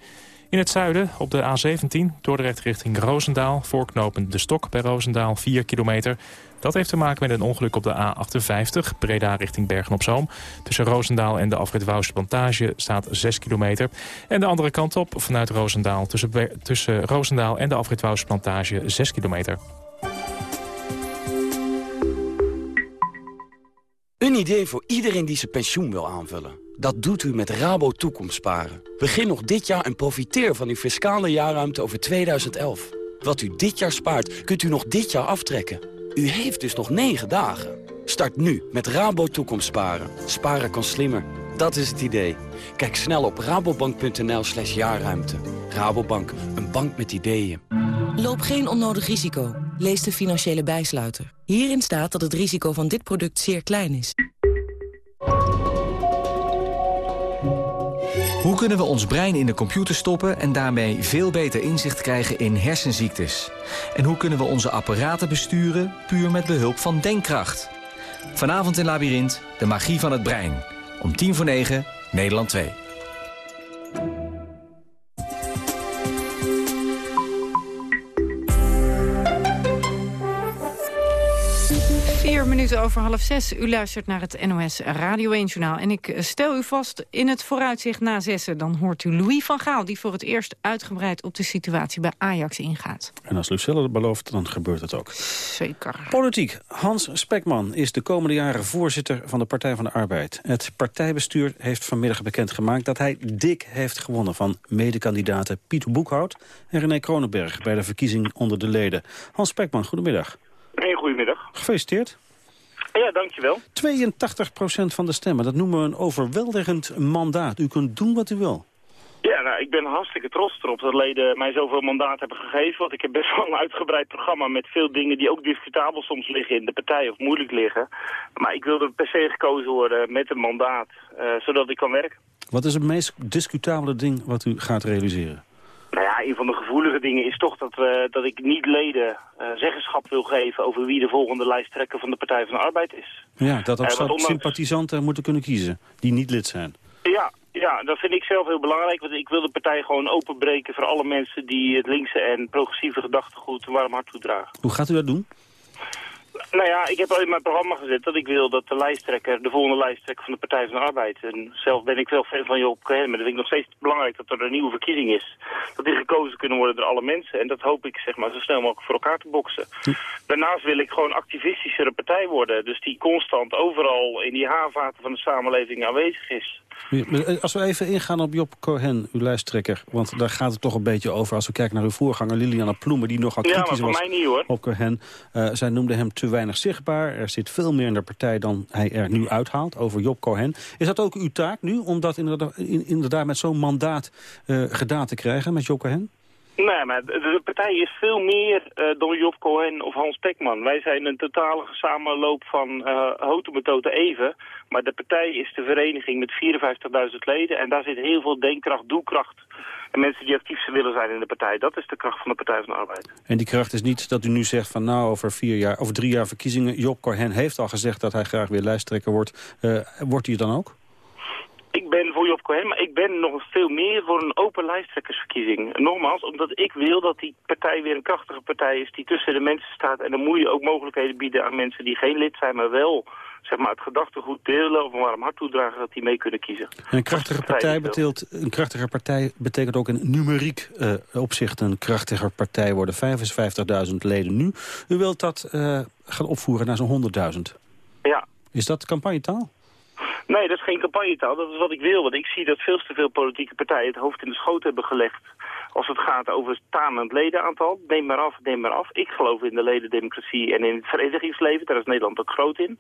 In het zuiden op de A17 Dordrecht richting Roosendaal... voorknopend de stok bij Roosendaal 4 kilometer. Dat heeft te maken met een ongeluk op de A58, Breda richting Bergen-op-Zoom. Tussen Roosendaal en de afrit Wouwse Plantage staat 6 kilometer. En de andere kant op, vanuit Roosendaal, tussen, tussen Roosendaal en de afrit Wouwse Plantage 6 kilometer. Een idee voor iedereen die zijn pensioen wil aanvullen. Dat doet u met Rabo Toekomstsparen. Begin nog dit jaar en profiteer van uw fiscale jaarruimte over 2011. Wat u dit jaar spaart, kunt u nog dit jaar aftrekken. U heeft dus nog 9 dagen. Start nu met Rabo Toekomstsparen. Sparen kan slimmer. Dat is het idee. Kijk snel op rabobank.nl slash jaarruimte. Rabobank, een bank met ideeën. Loop geen onnodig risico. Lees de financiële bijsluiter. Hierin staat dat het risico van dit product zeer klein is. Hoe kunnen we ons brein in de computer stoppen en daarmee veel beter inzicht krijgen in hersenziektes? En hoe kunnen we onze apparaten besturen puur met behulp van denkkracht? Vanavond in Labyrinth, de magie van het brein. Om tien voor negen, Nederland 2. Minuten over half zes. U luistert naar het NOS Radio 1 Journaal. En ik stel u vast in het vooruitzicht na zessen. Dan hoort u Louis van Gaal, die voor het eerst uitgebreid op de situatie bij Ajax ingaat. En als Lucelle het belooft, dan gebeurt het ook. Zeker. Politiek. Hans Spekman is de komende jaren voorzitter van de Partij van de Arbeid. Het partijbestuur heeft vanmiddag bekendgemaakt dat hij dik heeft gewonnen... van medekandidaten Piet Boekhout en René Kronenberg... bij de verkiezing onder de leden. Hans Spekman, goedemiddag. Goedemiddag. Gefeliciteerd. Ja, dankjewel. 82% van de stemmen, dat noemen we een overweldigend mandaat. U kunt doen wat u wil. Ja, nou, ik ben hartstikke trots erop dat leden mij zoveel mandaat hebben gegeven. Want ik heb best wel een uitgebreid programma met veel dingen die ook discutabel soms liggen in de partij of moeilijk liggen. Maar ik wilde per se gekozen worden met een mandaat, uh, zodat ik kan werken. Wat is het meest discutabele ding wat u gaat realiseren? Nou ja, een van de gevoelige dingen is toch dat, we, dat ik niet leden uh, zeggenschap wil geven over wie de volgende lijsttrekker van de Partij van de Arbeid is. Ja, dat ook ondanks... sympathisanten moeten kunnen kiezen die niet lid zijn. Ja, ja, dat vind ik zelf heel belangrijk. Want ik wil de partij gewoon openbreken voor alle mensen die het linkse en progressieve gedachtegoed een warm hart toedragen. Hoe gaat u dat doen? Nou ja, ik heb al in mijn programma gezet dat ik wil dat de lijsttrekker, de volgende lijsttrekker van de Partij van de Arbeid, en zelf ben ik wel fan van Joop Cohen, maar dat vind ik nog steeds belangrijk dat er een nieuwe verkiezing is. Dat die gekozen kunnen worden door alle mensen. En dat hoop ik zeg maar zo snel mogelijk voor elkaar te boksen. Daarnaast wil ik gewoon activistischere partij worden. Dus die constant overal in die haarvaten van de samenleving aanwezig is. Als we even ingaan op Job Cohen, uw lijsttrekker. Want daar gaat het toch een beetje over. Als we kijken naar uw voorganger Liliana Ploemen... die nogal kritisch ja, was mij niet, hoor. op Cohen. Uh, zij noemde hem te weinig zichtbaar. Er zit veel meer in de partij dan hij er nu uithaalt over Job Cohen. Is dat ook uw taak nu, om dat inderdaad, inderdaad met zo'n mandaat uh, gedaan te krijgen met Job Cohen? Nee, maar de partij is veel meer uh, dan Job Cohen of Hans Pekman. Wij zijn een totale samenloop van uh, Hotemetoten even. Maar de partij is de vereniging met 54.000 leden. En daar zit heel veel denkkracht, doelkracht. En mensen die actief willen zijn in de partij. Dat is de kracht van de Partij van de Arbeid. En die kracht is niet dat u nu zegt van nou over vier jaar, over drie jaar verkiezingen. Job Cohen heeft al gezegd dat hij graag weer lijsttrekker wordt. Uh, wordt hij dan ook? Ik ben voor Job Cohen, maar ik ben nog veel meer voor een open lijsttrekkersverkiezing. Nogmaals, omdat ik wil dat die partij weer een krachtige partij is die tussen de mensen staat. En dan moet je ook mogelijkheden bieden aan mensen die geen lid zijn, maar wel zeg maar, het gedachtegoed delen of een warm hart toedragen dat die mee kunnen kiezen. En een krachtige partij, beteelt, een krachtige partij betekent ook in numeriek uh, opzicht een krachtiger partij worden. 55.000 leden nu. U wilt dat uh, gaan opvoeren naar zo'n 100.000. Ja. Is dat campagnetaal? Nee, dat is geen campagnetaal. Dat is wat ik wil. Want ik zie dat veel te veel politieke partijen het hoofd in de schoot hebben gelegd. Als het gaat over het tanend ledenaantal. Neem maar af, neem maar af. Ik geloof in de ledendemocratie en in het verenigingsleven. Daar is Nederland ook groot in.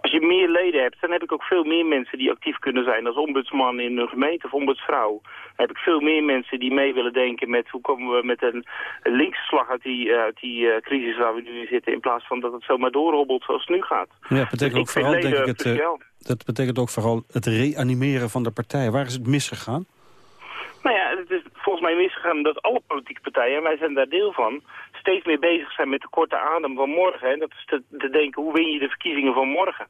Als je meer leden hebt, dan heb ik ook veel meer mensen die actief kunnen zijn als ombudsman in een gemeente of ombudsvrouw. Dan heb ik veel meer mensen die mee willen denken met hoe komen we met een linkse slag uit die, uit die uh, crisis waar we nu in zitten. In plaats van dat het zomaar doorhobbelt zoals het nu gaat. Ja, dat betekent dus ook vooral denk ik het... Uh, dat betekent ook vooral het reanimeren van de partij. Waar is het misgegaan? Nou ja, het is mij misgegaan dat alle politieke partijen, en wij zijn daar deel van, steeds meer bezig zijn met de korte adem van morgen. En dat is te, te denken, hoe win je de verkiezingen van morgen?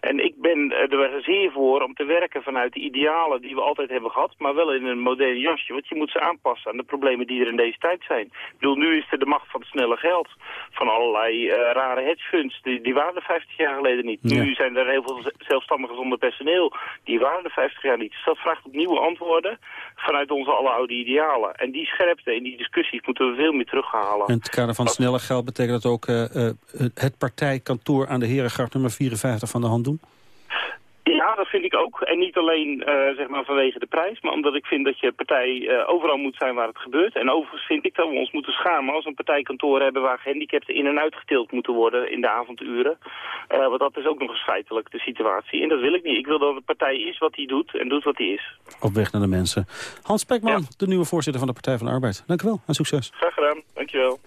En ik ben er zeer voor om te werken vanuit de idealen die we altijd hebben gehad, maar wel in een modern jasje. Want je moet ze aanpassen aan de problemen die er in deze tijd zijn. Ik bedoel, nu is er de macht van het snelle geld. Van allerlei uh, rare hedgefunds, die, die waren er 50 jaar geleden niet. Ja. Nu zijn er heel veel zelfstandigen zonder personeel. Die waren er 50 jaar niet. Dus dat vraagt op nieuwe antwoorden vanuit onze oude idealen. En die scherpte in die discussies moeten we veel meer terughalen. Het kader van het snelle geld betekent dat ook uh, uh, het partijkantoor aan de Herengracht nummer 54 van de hand doen? Ja, dat vind ik ook. En niet alleen uh, zeg maar vanwege de prijs, maar omdat ik vind dat je partij uh, overal moet zijn waar het gebeurt. En overigens vind ik dat we ons moeten schamen als we een partijkantoor hebben waar gehandicapten in en uitgetild moeten worden in de avonduren. Uh, want dat is ook nog eens feitelijk de situatie. En dat wil ik niet. Ik wil dat de partij is wat hij doet en doet wat hij is. Op weg naar de mensen. Hans Pekman, ja. de nieuwe voorzitter van de Partij van de Arbeid. Dank u wel en succes. Graag gedaan. Dank je wel.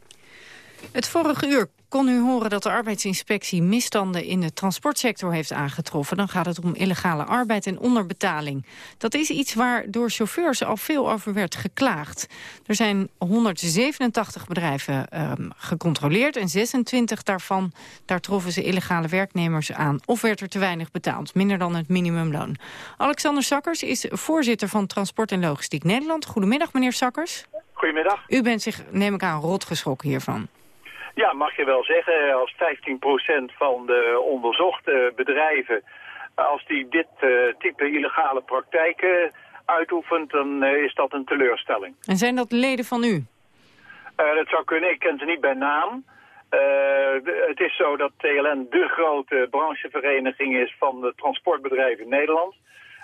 Het vorige uur kon u horen dat de arbeidsinspectie misstanden in de transportsector heeft aangetroffen. Dan gaat het om illegale arbeid en onderbetaling. Dat is iets waar door chauffeurs al veel over werd geklaagd. Er zijn 187 bedrijven um, gecontroleerd en 26 daarvan, daar troffen ze illegale werknemers aan. Of werd er te weinig betaald, minder dan het minimumloon. Alexander Sakkers is voorzitter van Transport en Logistiek Nederland. Goedemiddag meneer Sakkers. Goedemiddag. U bent zich, neem ik aan, rot geschrokken hiervan. Ja, mag je wel zeggen, als 15% van de onderzochte bedrijven, als die dit uh, type illegale praktijken uitoefent, dan is dat een teleurstelling. En zijn dat leden van u? Uh, dat zou kunnen, ik ken ze niet bij naam. het is zo dat TLN de grote branchevereniging is van de transportbedrijven in Nederland.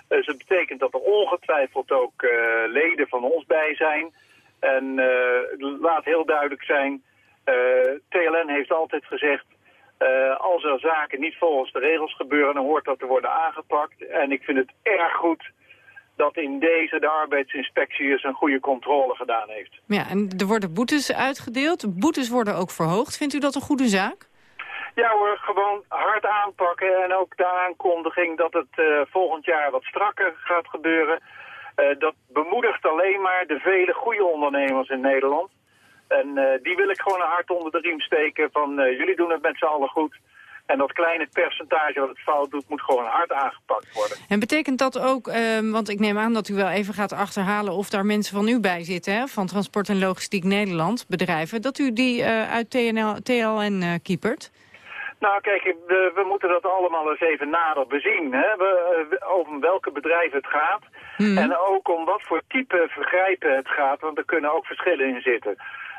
Dus het betekent dat er ongetwijfeld ook leden van ons bij zijn. En laat heel duidelijk zijn, TLN heeft altijd gezegd... Uh, als er zaken niet volgens de regels gebeuren, dan hoort dat te worden aangepakt. En ik vind het erg goed dat in deze de arbeidsinspectie eens een goede controle gedaan heeft. Ja, en er worden boetes uitgedeeld. Boetes worden ook verhoogd. Vindt u dat een goede zaak? Ja hoor, gewoon hard aanpakken en ook de aankondiging dat het uh, volgend jaar wat strakker gaat gebeuren. Uh, dat bemoedigt alleen maar de vele goede ondernemers in Nederland. En uh, die wil ik gewoon een hart onder de riem steken van jullie doen het met z'n allen goed. En dat kleine percentage wat het fout doet, moet gewoon hard aangepakt worden. En betekent dat ook, uh, want ik neem aan dat u wel even gaat achterhalen... of daar mensen van u bij zitten, hè, van Transport en Logistiek Nederland, bedrijven... dat u die uh, uit TNL, TLN uh, kiepert? Nou kijk, we, we, moeten dat allemaal eens even nader bezien. Hè? We, over welke bedrijven het gaat. Hmm. En ook om wat voor type vergrijpen het gaat, want er kunnen ook verschillen in zitten.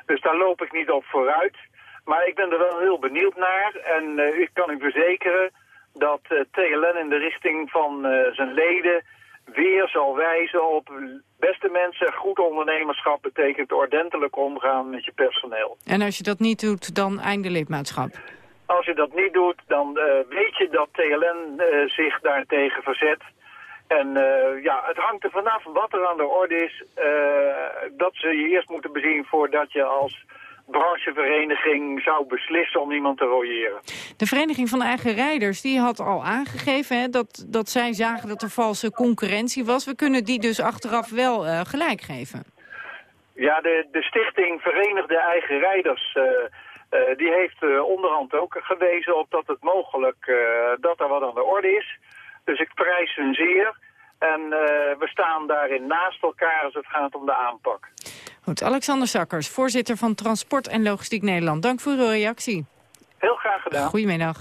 Dus daar loop ik niet op vooruit. Maar ik ben er wel heel benieuwd naar. En uh, ik kan u verzekeren dat uh, TLN in de richting van uh, zijn leden weer zal wijzen op beste mensen, goed ondernemerschap betekent ordentelijk omgaan met je personeel. En als je dat niet doet, dan einde lidmaatschap? Als je dat niet doet, dan weet je dat TLN zich daartegen verzet. En ja, het hangt er vanaf wat er aan de orde is. dat ze je eerst moeten bezien voordat je als branchevereniging zou beslissen om iemand te royeren. De Vereniging van Eigen Rijders die had al aangegeven hè, dat, dat zij zagen dat er valse concurrentie was. We kunnen die dus achteraf wel uh, gelijk geven. Ja, de, de stichting Verenigde Eigen Rijders... Die heeft onderhand ook gewezen op dat het mogelijk dat er wat aan de orde is. Dus ik prijs hun zeer. En we staan daarin naast elkaar als het gaat om de aanpak. Goed, Alexander Sakkers, voorzitter van Transport en Logistiek Nederland. Dank voor uw reactie. Heel graag gedaan. Goedemiddag.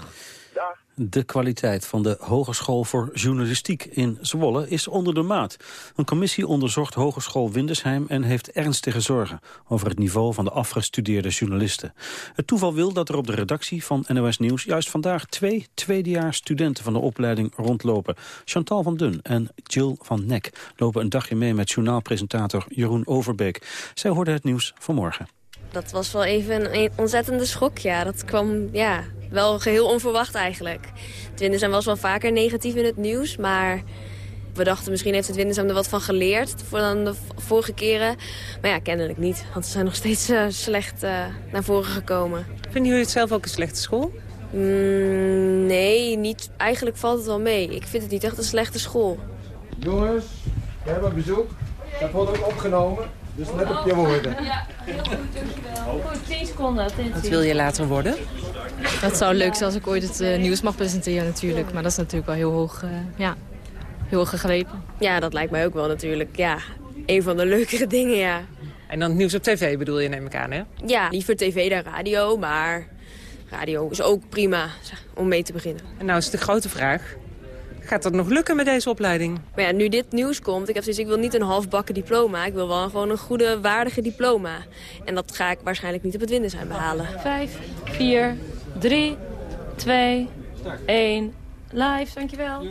De kwaliteit van de Hogeschool voor Journalistiek in Zwolle is onder de maat. Een commissie onderzocht Hogeschool Windesheim en heeft ernstige zorgen over het niveau van de afgestudeerde journalisten. Het toeval wil dat er op de redactie van NOS Nieuws juist vandaag twee tweedejaars studenten van de opleiding rondlopen. Chantal van Dun en Jill van Nek lopen een dagje mee met journaalpresentator Jeroen Overbeek. Zij hoorden het nieuws vanmorgen. Dat was wel even een ontzettende schok, ja. Dat kwam, ja, wel geheel onverwacht eigenlijk. Het Windesheim was wel vaker negatief in het nieuws, maar we dachten misschien heeft het Windesheim er wat van geleerd voor dan de vorige keren. Maar ja, kennelijk niet, want ze zijn nog steeds uh, slecht uh, naar voren gekomen. Vinden jullie het zelf ook een slechte school? Mm, nee, niet, eigenlijk valt het wel mee. Ik vind het niet echt een slechte school. Jongens, we hebben bezoek. Dat wordt ook opgenomen. Dus let op je woorden. Ja, heel goed, dankjewel. Goed, 10 seconden. Wat wil je later worden? Dat zou leuk zijn als ik ooit het uh, nieuws mag presenteren natuurlijk. Maar dat is natuurlijk wel heel hoog, uh, ja, heel hoog gegrepen. Ja, dat lijkt mij ook wel natuurlijk. Ja, een van de leukere dingen, ja. En dan het nieuws op tv bedoel je, neem ik aan, hè? Ja, liever tv dan radio, maar radio is ook prima om mee te beginnen. En nou is de grote vraag, Gaat dat nog lukken met deze opleiding? Maar ja, nu dit nieuws komt, ik heb zoiets, ik wil niet een halfbakken diploma. Ik wil wel gewoon een goede, waardige diploma. En dat ga ik waarschijnlijk niet op het Windersheim behalen. 5, 4, 3, 2, 1, live, dankjewel.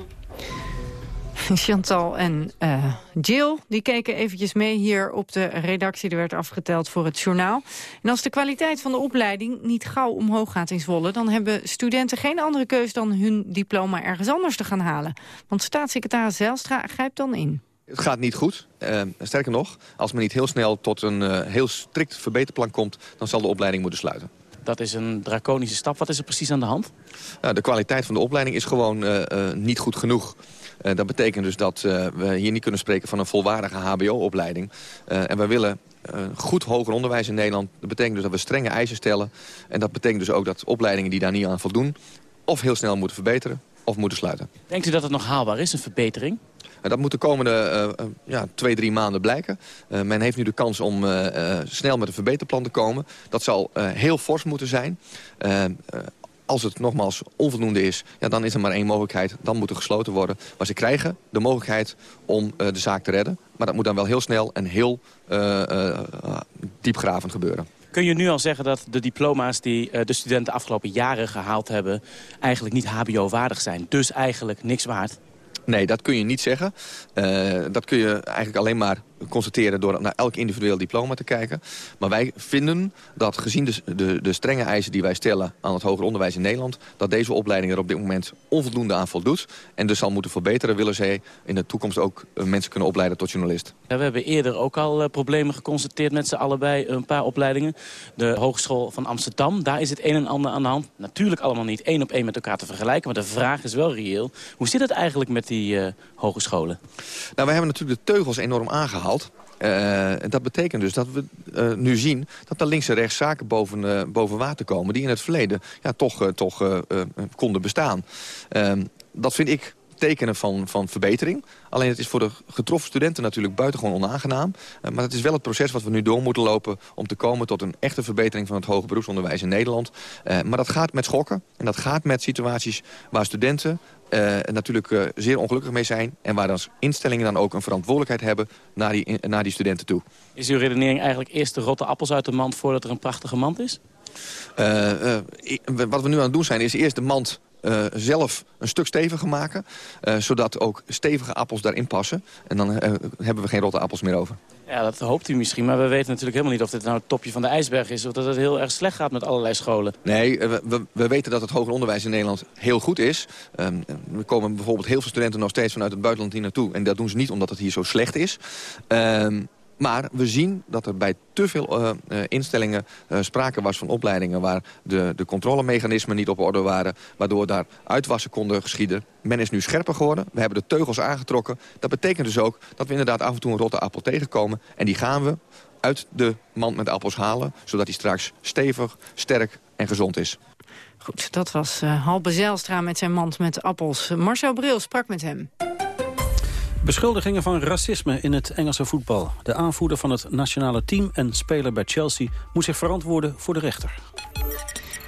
Chantal en uh, Jill, die keken eventjes mee hier op de redactie. Er werd afgeteld voor het journaal. En als de kwaliteit van de opleiding niet gauw omhoog gaat in Zwolle... dan hebben studenten geen andere keus dan hun diploma ergens anders te gaan halen. Want staatssecretaris Zelstra grijpt dan in. Het gaat niet goed. Uh, sterker nog, als men niet heel snel tot een uh, heel strikt verbeterplan komt... dan zal de opleiding moeten sluiten. Dat is een draconische stap. Wat is er precies aan de hand? Nou, de kwaliteit van de opleiding is gewoon uh, niet goed genoeg. Uh, dat betekent dus dat uh, we hier niet kunnen spreken van een volwaardige hbo-opleiding. Uh, en we willen goed hoger onderwijs in Nederland. Dat betekent dus dat we strenge eisen stellen. En dat betekent dus ook dat opleidingen die daar niet aan voldoen... of heel snel moeten verbeteren of moeten sluiten. Denkt u dat het nog haalbaar is, een verbetering? dat moet de komende ja, twee, drie maanden blijken. men heeft nu de kans om snel met een verbeterplan te komen. Dat zal heel fors moeten zijn als het nogmaals onvoldoende is, ja, dan is er maar één mogelijkheid. Dan moet er gesloten worden. Maar ze krijgen de mogelijkheid om uh, de zaak te redden. Maar dat moet dan wel heel snel en heel uh, uh, diepgravend gebeuren. Kun je nu al zeggen dat de diploma's die de studenten afgelopen jaren gehaald hebben... eigenlijk niet hbo-waardig zijn, dus eigenlijk niks waard? Nee, dat kun je niet zeggen. Dat kun je eigenlijk alleen maar constateren door naar elk individueel diploma te kijken. Maar wij vinden dat gezien de, de, de, strenge eisen die wij stellen aan het hoger onderwijs in Nederland... dat deze opleiding er op dit moment onvoldoende aan voldoet. En dus zal moeten verbeteren willen zij in de toekomst ook eh, mensen kunnen opleiden tot journalist. Ja, we hebben eerder ook al uh, problemen geconstateerd met z'n allebei een paar opleidingen. De Hogeschool van Amsterdam, daar is het een en ander aan de hand. Natuurlijk allemaal niet één op één met elkaar te vergelijken, maar de vraag is wel reëel. Hoe zit het eigenlijk met die uh, hogescholen? Nou, we hebben natuurlijk de teugels enorm aangehaald uh, dat betekent dus dat we uh, nu zien dat er links en rechts zaken boven, uh, boven water komen... die in het verleden ja, toch, toch konden bestaan. Ehm, dat vind ik tekenen van, van verbetering. Alleen het is voor de getroffen studenten natuurlijk buitengewoon onaangenaam. maar het is wel het proces wat we nu door moeten lopen... om te komen tot een echte verbetering van het hoger beroepsonderwijs in Nederland. maar dat gaat met schokken en dat gaat met situaties waar studenten uh, natuurlijk uh, zeer ongelukkig mee zijn... en waar dan instellingen dan ook een verantwoordelijkheid hebben naar die, naar die studenten toe. Is uw redenering eigenlijk eerst de rotte appels uit de mand... voordat er een prachtige mand is? Uh, wat we nu aan het doen zijn, is eerst de mand uh, zelf een stuk steviger maken. Uh, zodat ook stevige appels daarin passen. En dan uh, hebben we geen rotte appels meer over. Ja, dat hoopt u misschien. Maar we weten natuurlijk helemaal niet of dit nou het topje van de ijsberg is. Of dat het heel erg slecht gaat met allerlei scholen. Nee, we, we, we weten dat het hoger onderwijs in Nederland heel goed is. Um, er komen bijvoorbeeld heel veel studenten nog steeds vanuit het buitenland hier naartoe. En dat doen ze niet omdat het hier zo slecht is. Um, maar we zien dat er bij te veel uh, instellingen uh, sprake was van opleidingen... waar de, de controlemechanismen niet op orde waren... waardoor daar uitwassen konden geschieden. Men is nu scherper geworden. We hebben de teugels aangetrokken. Dat betekent dus ook dat we inderdaad af en toe een rotte appel tegenkomen. En die gaan we uit de mand met appels halen... zodat die straks stevig, sterk en gezond is. Goed, dat was uh, Halbe Zijlstra met zijn mand met appels. Marcel Bril sprak met hem. Beschuldigingen van racisme in het Engelse voetbal. De aanvoerder van het nationale team en speler bij Chelsea... moet zich verantwoorden voor de rechter.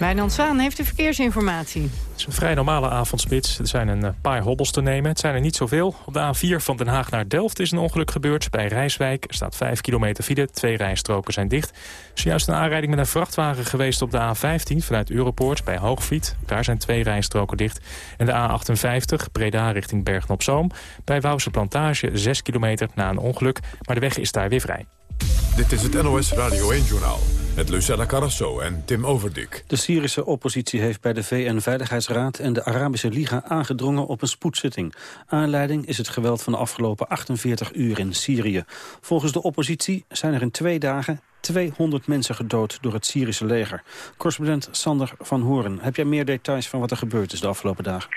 Wijnand Zwaan heeft de verkeersinformatie. Het is een vrij normale avondspits. Er zijn een eh, paar hobbels te nemen. Het zijn er niet zoveel. Op de A4 van Den Haag naar Delft is een ongeluk gebeurd. Bij Rijswijk er staat 5 kilometer file. Twee rijstroken zijn dicht. Er is juist een aanrijding met een vrachtwagen geweest op de A15 vanuit Europoort bij Hoogvliet. Daar zijn twee rijstroken dicht. En de A58 Breda richting Bergen-op-Zoom. Bij Wouwse Plantage 6 kilometer na een ongeluk. Maar de weg is daar weer vrij. Dit is het NOS Radio 1-journaal met Lucella Carrasso en Tim Overdik. De Syrische oppositie heeft bij de VN-veiligheidsraad en de Arabische Liga aangedrongen op een spoedzitting. Aanleiding is het geweld van de afgelopen 48 uur in Syrië. Volgens de oppositie zijn er in twee dagen 200 mensen gedood door het Syrische leger. Correspondent Sander van Horen, heb jij meer details van wat er gebeurd is de afgelopen dagen?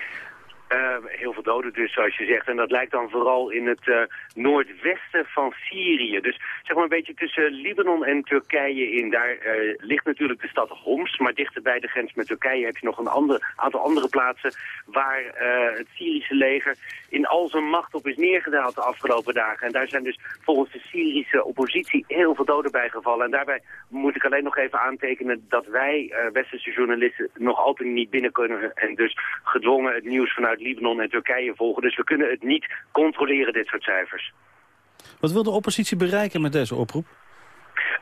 Uh, heel veel doden dus, zoals je zegt. En dat lijkt dan vooral in het uh, noordwesten van Syrië. Dus zeg maar een beetje tussen Libanon en Turkije in. Daar uh, ligt natuurlijk de stad Homs. Maar dichter bij de grens met Turkije heb je nog een ander, aantal andere plaatsen... waar het Syrische leger in al zijn macht op is neergedaald de afgelopen dagen. En daar zijn dus volgens de Syrische oppositie heel veel doden bij gevallen. En daarbij moet ik alleen nog even aantekenen dat wij, westerse journalisten, nog altijd niet binnen kunnen. En dus gedwongen het nieuws vanuit Libanon en Turkije volgen. Dus we kunnen het niet controleren, dit soort cijfers. Wat wil de oppositie bereiken met deze oproep?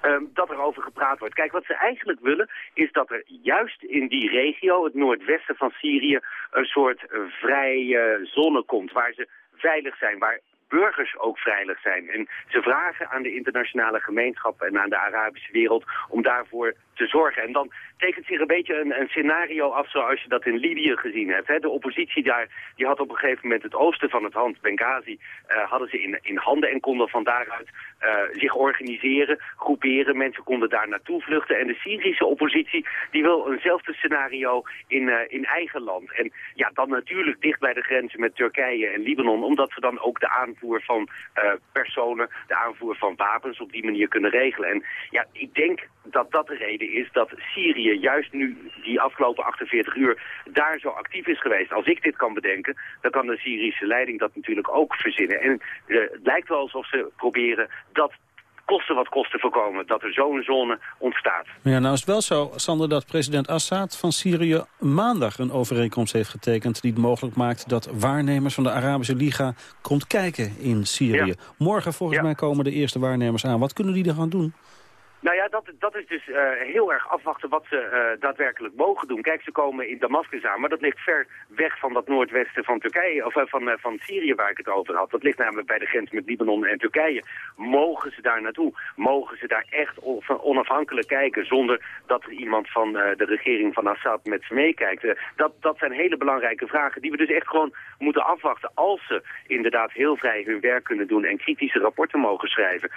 Um, dat er over gepraat wordt. Kijk, wat ze eigenlijk willen is dat er juist in die regio, het noordwesten van Syrië, een soort vrije zone komt waar ze veilig zijn, waar burgers ook veilig zijn. En ze vragen aan de internationale gemeenschap en aan de Arabische wereld om daarvoor te zorgen. En dan tekent zich een beetje een, een scenario af zoals je dat in Libië gezien hebt. Hè. De oppositie daar die had op een gegeven moment het oosten van het land, Benghazi, uh, hadden ze in, in handen en konden van daaruit uh, zich organiseren, groeperen. Mensen konden daar naartoe vluchten. En de Syrische oppositie die wil eenzelfde scenario in, uh, in eigen land. En ja, dan natuurlijk dicht bij de grenzen met Turkije en Libanon, omdat ze dan ook de aanvoer van personen, de aanvoer van wapens op die manier kunnen regelen. En ja, ik denk dat dat de reden is dat Syrië Juist nu die afgelopen 48 uur daar zo actief is geweest. Als ik dit kan bedenken, dan kan de Syrische leiding dat natuurlijk ook verzinnen. En uh, het lijkt wel alsof ze proberen dat kosten wat kosten voorkomen, dat er zo'n zone ontstaat. Ja, nou is het wel zo, Sander, dat president Assad van Syrië maandag een overeenkomst heeft getekend die het mogelijk maakt dat waarnemers van de Arabische Liga komt kijken in Syrië. Morgen volgens mij komen de eerste waarnemers aan. Wat kunnen die er gaan doen? Nou ja, dat, dat is dus uh, heel erg afwachten wat ze uh, daadwerkelijk mogen doen. Kijk, ze komen in Damascus aan, maar dat ligt ver weg van dat noordwesten van Turkije, of uh, van, van Syrië waar ik het over had. Dat ligt namelijk bij de grens met Libanon en Turkije. Mogen ze daar naartoe? Mogen ze daar echt onafhankelijk kijken zonder dat er iemand van de regering van Assad met ze meekijkt? dat, dat zijn hele belangrijke vragen die we dus echt gewoon moeten afwachten. Als ze inderdaad heel vrij hun werk kunnen doen en kritische rapporten mogen schrijven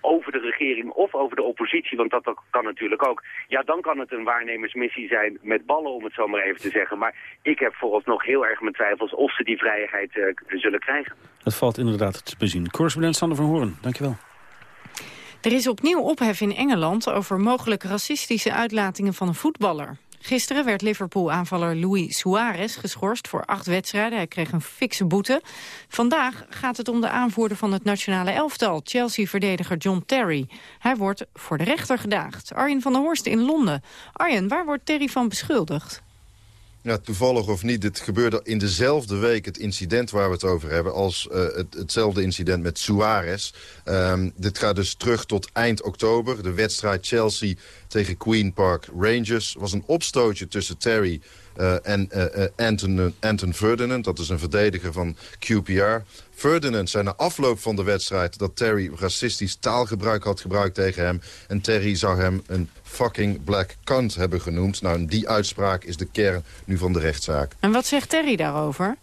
over de regering of over de oppositie, want dat, kan natuurlijk ook. Ja, dan kan het een waarnemersmissie zijn met ballen, om het zo maar even te zeggen. Maar ik heb vooralsnog heel erg mijn twijfels of ze die vrijheid uh, zullen krijgen. Dat valt inderdaad te bezien. Correspondent Sander van Hoorn, dankjewel. Er is opnieuw ophef in Engeland over mogelijk racistische uitlatingen van een voetballer. Gisteren werd Liverpool-aanvaller Luis Suarez geschorst voor acht wedstrijden. Hij kreeg een fikse boete. Vandaag gaat het om de aanvoerder van het nationale elftal, Chelsea-verdediger John Terry. Hij wordt voor de rechter gedaagd. Arjen van der Horst in Londen. Arjen, waar wordt Terry van beschuldigd? Ja, toevallig of niet, dit gebeurde in dezelfde week... het incident waar we het over hebben... als uh, het, hetzelfde incident met Suarez. Um, dit gaat dus terug tot eind oktober. De wedstrijd Chelsea tegen Queen Park Rangers... was een opstootje tussen Terry en uh, Anton, Anton Ferdinand. Dat is een verdediger van QPR. Ferdinand zei na afloop van de wedstrijd... dat Terry racistisch taalgebruik had gebruikt tegen hem. En Terry zou hem een fucking black cunt hebben genoemd. Nou, die uitspraak is de kern nu van de rechtszaak. En wat zegt Terry daarover?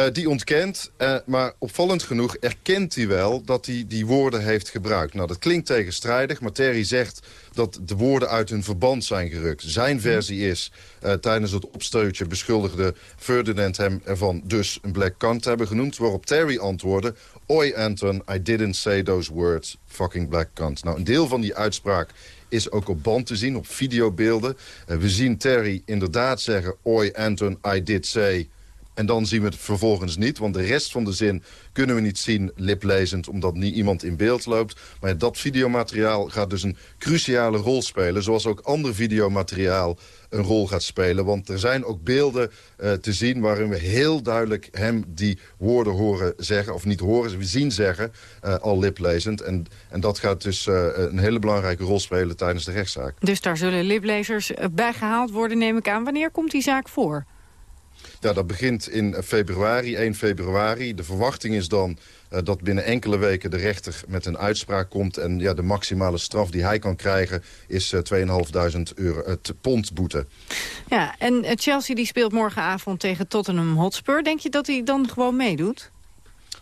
Uh, die ontkent, uh, maar opvallend genoeg erkent hij wel dat hij die woorden heeft gebruikt. Nou, dat klinkt tegenstrijdig, maar Terry zegt dat de woorden uit hun verband zijn gerukt. Zijn versie is, uh, tijdens het opstootje beschuldigde Ferdinand hem ervan dus een black cunt te hebben genoemd. Waarop Terry antwoordde, oi Anton, I didn't say those words, fucking black cunt. Nou, een deel van die uitspraak is ook op band te zien, op videobeelden. We zien Terry inderdaad zeggen... Oi, Anton, I did say... En dan zien we het vervolgens niet, want de rest van de zin kunnen we niet zien liplezend... omdat niet iemand in beeld loopt. Maar dat videomateriaal gaat dus een cruciale rol spelen... zoals ook ander videomateriaal een rol gaat spelen. Want er zijn ook beelden uh, te zien waarin we heel duidelijk hem die woorden horen zeggen... of niet horen, we zien zeggen, uh, al liplezend. En, en dat gaat dus uh, een hele belangrijke rol spelen tijdens de rechtszaak. Dus daar zullen liplezers bij gehaald worden, neem ik aan. Wanneer komt die zaak voor? Ja, dat begint in februari, 1 februari. De verwachting is dan uh, dat binnen enkele weken de rechter met een uitspraak komt. En ja, de maximale straf die hij kan krijgen is uh, 2.500 euro, uh, pond boete. Ja, en Chelsea die speelt morgenavond tegen Tottenham Hotspur. Denk je dat hij dan gewoon meedoet?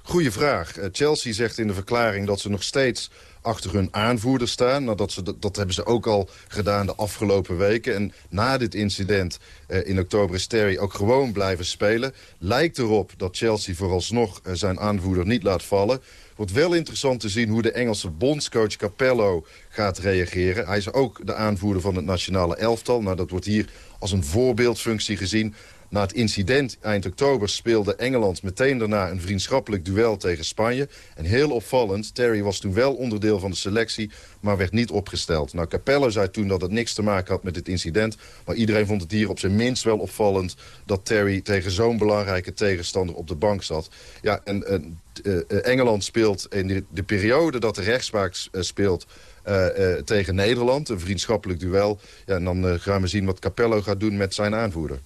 Goeie vraag. Chelsea zegt in de verklaring dat ze nog steeds achter hun aanvoerder staan. Nou, dat, ze, dat, hebben ze ook al gedaan de afgelopen weken. En na dit incident uh, in oktober is Terry ook gewoon blijven spelen. Lijkt erop dat Chelsea vooralsnog uh, zijn aanvoerder niet laat vallen. Wordt wel interessant te zien hoe de Engelse bondscoach Capello gaat reageren. Hij is ook de aanvoerder van het nationale elftal. Nou, dat wordt hier als een voorbeeldfunctie gezien. Na het incident eind oktober speelde Engeland meteen daarna een vriendschappelijk duel tegen Spanje. En heel opvallend, Terry was toen wel onderdeel van de selectie, maar werd niet opgesteld. Nou, Capello zei toen dat het niks te maken had met dit incident. Maar iedereen vond het hier op zijn minst wel opvallend dat Terry tegen zo'n belangrijke tegenstander op de bank zat. Ja, en, en uh, Engeland speelt in de, de, periode dat de rechtspraak uh, speelt... Tegen Nederland, een vriendschappelijk duel. Ja, en dan gaan we zien wat Capello gaat doen met zijn aanvoerder.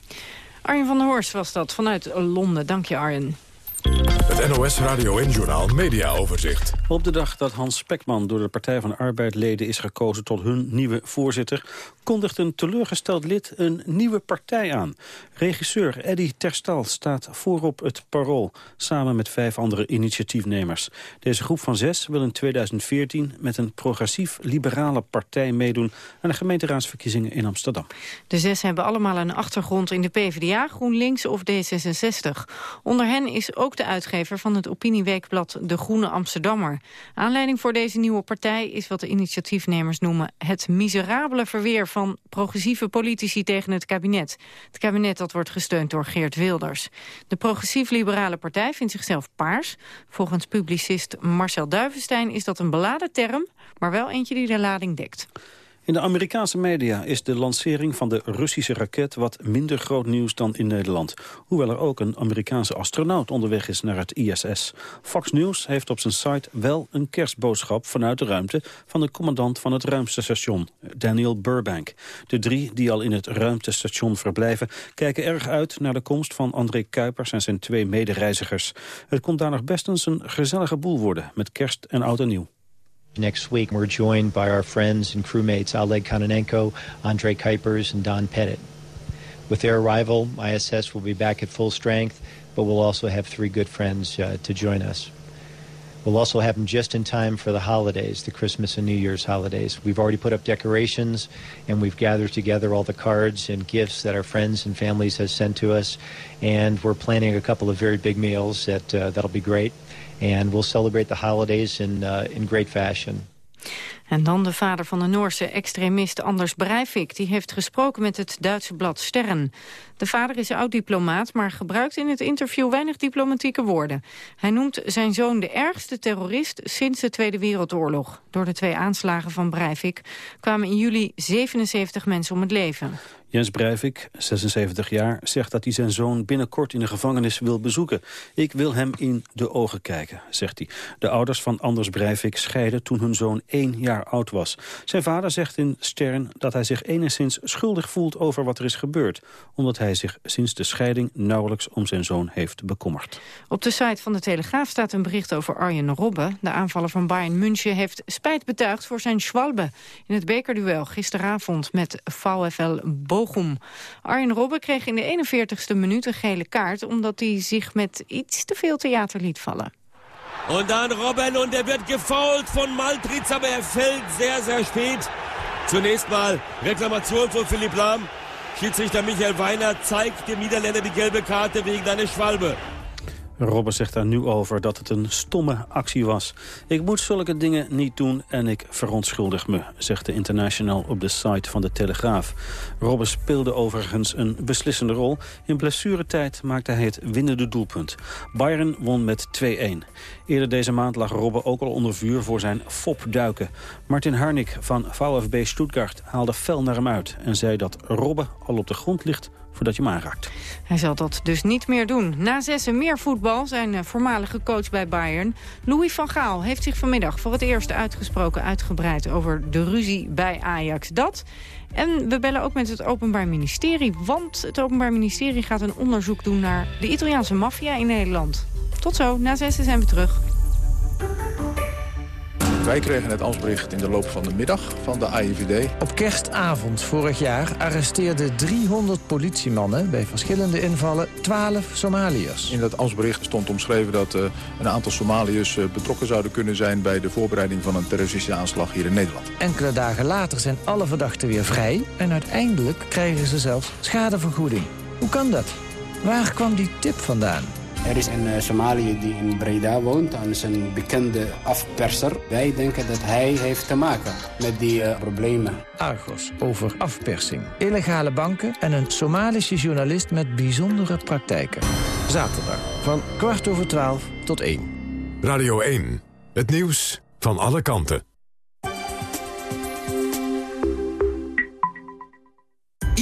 Arjen van der Horst was dat vanuit Londen. Dank je, Arjen. Het NOS Radio en Journal Media Overzicht. Op de dag dat Hans Spekman door de Partij van de Arbeid leden is gekozen tot hun nieuwe voorzitter, kondigt een teleurgesteld lid een nieuwe partij aan. Regisseur Eddy Terstal staat voorop het parool, samen met vijf andere initiatiefnemers. Deze groep van zes wil in 2014 met een progressief-liberale partij meedoen aan de gemeenteraadsverkiezingen in Amsterdam. De zes hebben allemaal een achtergrond in de PvdA, GroenLinks of D66. Onder hen is ook de uitgever uitgever van het opinieweekblad De Groene Amsterdammer. Aanleiding voor deze nieuwe partij is wat de initiatiefnemers noemen... het miserabele verweer van progressieve politici tegen het kabinet. Het kabinet dat wordt gesteund door Geert Wilders. De progressief-liberale partij vindt zichzelf paars. Volgens publicist Marcel Duivenstein is dat een beladen term... maar wel eentje die de lading dekt. In de Amerikaanse media is de lancering van de Russische raket wat minder groot nieuws dan in Nederland. Hoewel er ook een Amerikaanse astronaut onderweg is naar het ISS. Fox News heeft op zijn site wel een kerstboodschap vanuit de ruimte van de commandant van het ruimtestation, Daniel Burbank. De drie die al in het ruimtestation verblijven kijken erg uit naar de komst van André Kuipers en zijn twee medereizigers. Het kon daar nog best eens een gezellige boel worden met kerst en oud en nieuw. Next week, we're joined by our friends and crewmates Oleg Kononenko, Andre Kuipers, and Don Pettit. With their arrival, ISS will be back at full strength, but we'll also have three good friends uh, to join us. We'll also have them just in time for the holidays, the Christmas and New Year's holidays. We've already put up decorations, and we've gathered together all the cards and gifts that our friends and families have sent to us, and we're planning a couple of very big meals that uh, that'll be great. And we'll celebrate the holidays in, uh, in great fashion. En dan de vader van de Noorse extremist Anders Breivik. Die heeft gesproken met het Duitse blad Sterren. De vader is oud-diplomaat, maar gebruikt in het interview weinig diplomatieke woorden. Hij noemt zijn zoon de ergste terrorist sinds de Tweede Wereldoorlog. Door de twee aanslagen van Breivik kwamen in juli 77 mensen om het leven. Jens Breivik, 76 jaar, zegt dat hij zijn zoon binnenkort in de gevangenis wil bezoeken. Ik wil hem in de ogen kijken, zegt hij. De ouders van Anders Breivik scheiden toen hun zoon één jaar oud was. Zijn vader zegt in Stern dat hij zich enigszins schuldig voelt over wat er is gebeurd. Omdat hij zich sinds de scheiding nauwelijks om zijn zoon heeft bekommerd. Op de site van de Telegraaf staat een bericht over Arjen Robben. De aanvaller van Bayern München heeft spijt betuigd voor zijn schwalbe. In het bekerduel gisteravond met VfL Bochum. Arjen Robben kreeg in de 41ste minuut een gele kaart... omdat hij zich met iets te veel theater liet vallen. En dan Robben und er wird gefault von Maltritz, aber er fällt sehr, sehr spät. Zunächst mal Reklamation von Philipp Lahm. Schiedsrichter Michael Weiner zeigt dem Niederländer die gelbe Karte wegen einer Schwalbe. Robben zegt daar nu over dat het een stomme actie was. Ik moet zulke dingen niet doen en ik verontschuldig me, zegt de International op de site van de Telegraaf. Robben speelde overigens een beslissende rol. In blessuretijd maakte hij het winnende doelpunt. Bayern won met 2-1. Eerder deze maand lag Robben ook al onder vuur voor zijn fopduiken. Martin Harnik van VfB Stuttgart haalde fel naar hem uit... en zei dat Robben al op de grond ligt voordat je hem aanraakt. Hij zal dat dus niet meer doen. Na zessen meer voetbal, zijn eh, voormalige coach bij Bayern... Louis van Gaal heeft zich vanmiddag voor het eerst uitgesproken uitgebreid... over de ruzie bij Ajax. Dat en we bellen ook met het Openbaar Ministerie... want het Openbaar Ministerie gaat een onderzoek doen naar de Italiaanse maffia in Nederland. Tot zo, na zessen zijn we terug. Wij kregen het ambtsbericht in de loop van de middag van de AIVD. Op kerstavond vorig jaar arresteerden 300 politiemannen... bij verschillende invallen 12 Somaliërs. In dat ambtsbericht stond omschreven dat uh, een aantal Somaliërs uh, betrokken zouden kunnen zijn... bij de voorbereiding van een terroristische aanslag hier in Nederland. Enkele dagen later zijn alle verdachten weer vrij... en uiteindelijk krijgen ze zelfs schadevergoeding. Hoe kan dat? Waar kwam die tip vandaan? Er is een uh, Somaliër die in Breda woont en is een bekende afperser. Wij denken dat hij heeft te maken met die uh, problemen. Argos over afpersing, illegale banken en een Somalische journalist met bijzondere praktijken. Zaterdag van kwart over twaalf tot één. Radio 1, het nieuws van alle kanten.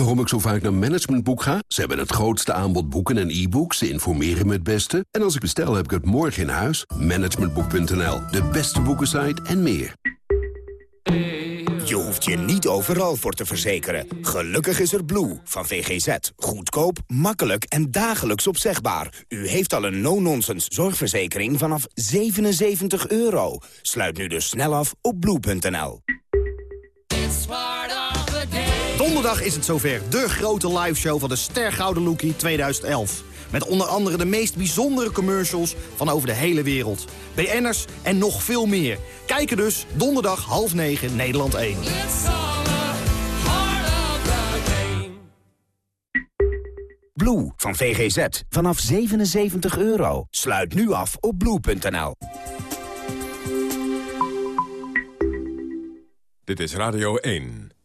Waarom ik zo vaak naar Managementboek ga? Ze hebben het grootste aanbod boeken en e-books. Ze informeren me het beste. En als ik bestel, heb ik het morgen in huis. Managementboek.nl, de beste boekensite en meer. Je hoeft je niet overal voor te verzekeren. Gelukkig is er Blue van VGZ. Goedkoop, makkelijk en dagelijks opzegbaar. U heeft al een no-nonsense zorgverzekering vanaf 77 euro. Sluit nu dus snel af op blue.nl. Donderdag is het zover. De grote liveshow van de Stergouden Lookie 2011. Met onder andere de meest bijzondere commercials van over de hele wereld. BN'ers en nog veel meer. Kijken dus donderdag half negen Nederland 1. Blue van VGZ vanaf 77 euro. Sluit nu af op blue.nl. Dit is Radio 1.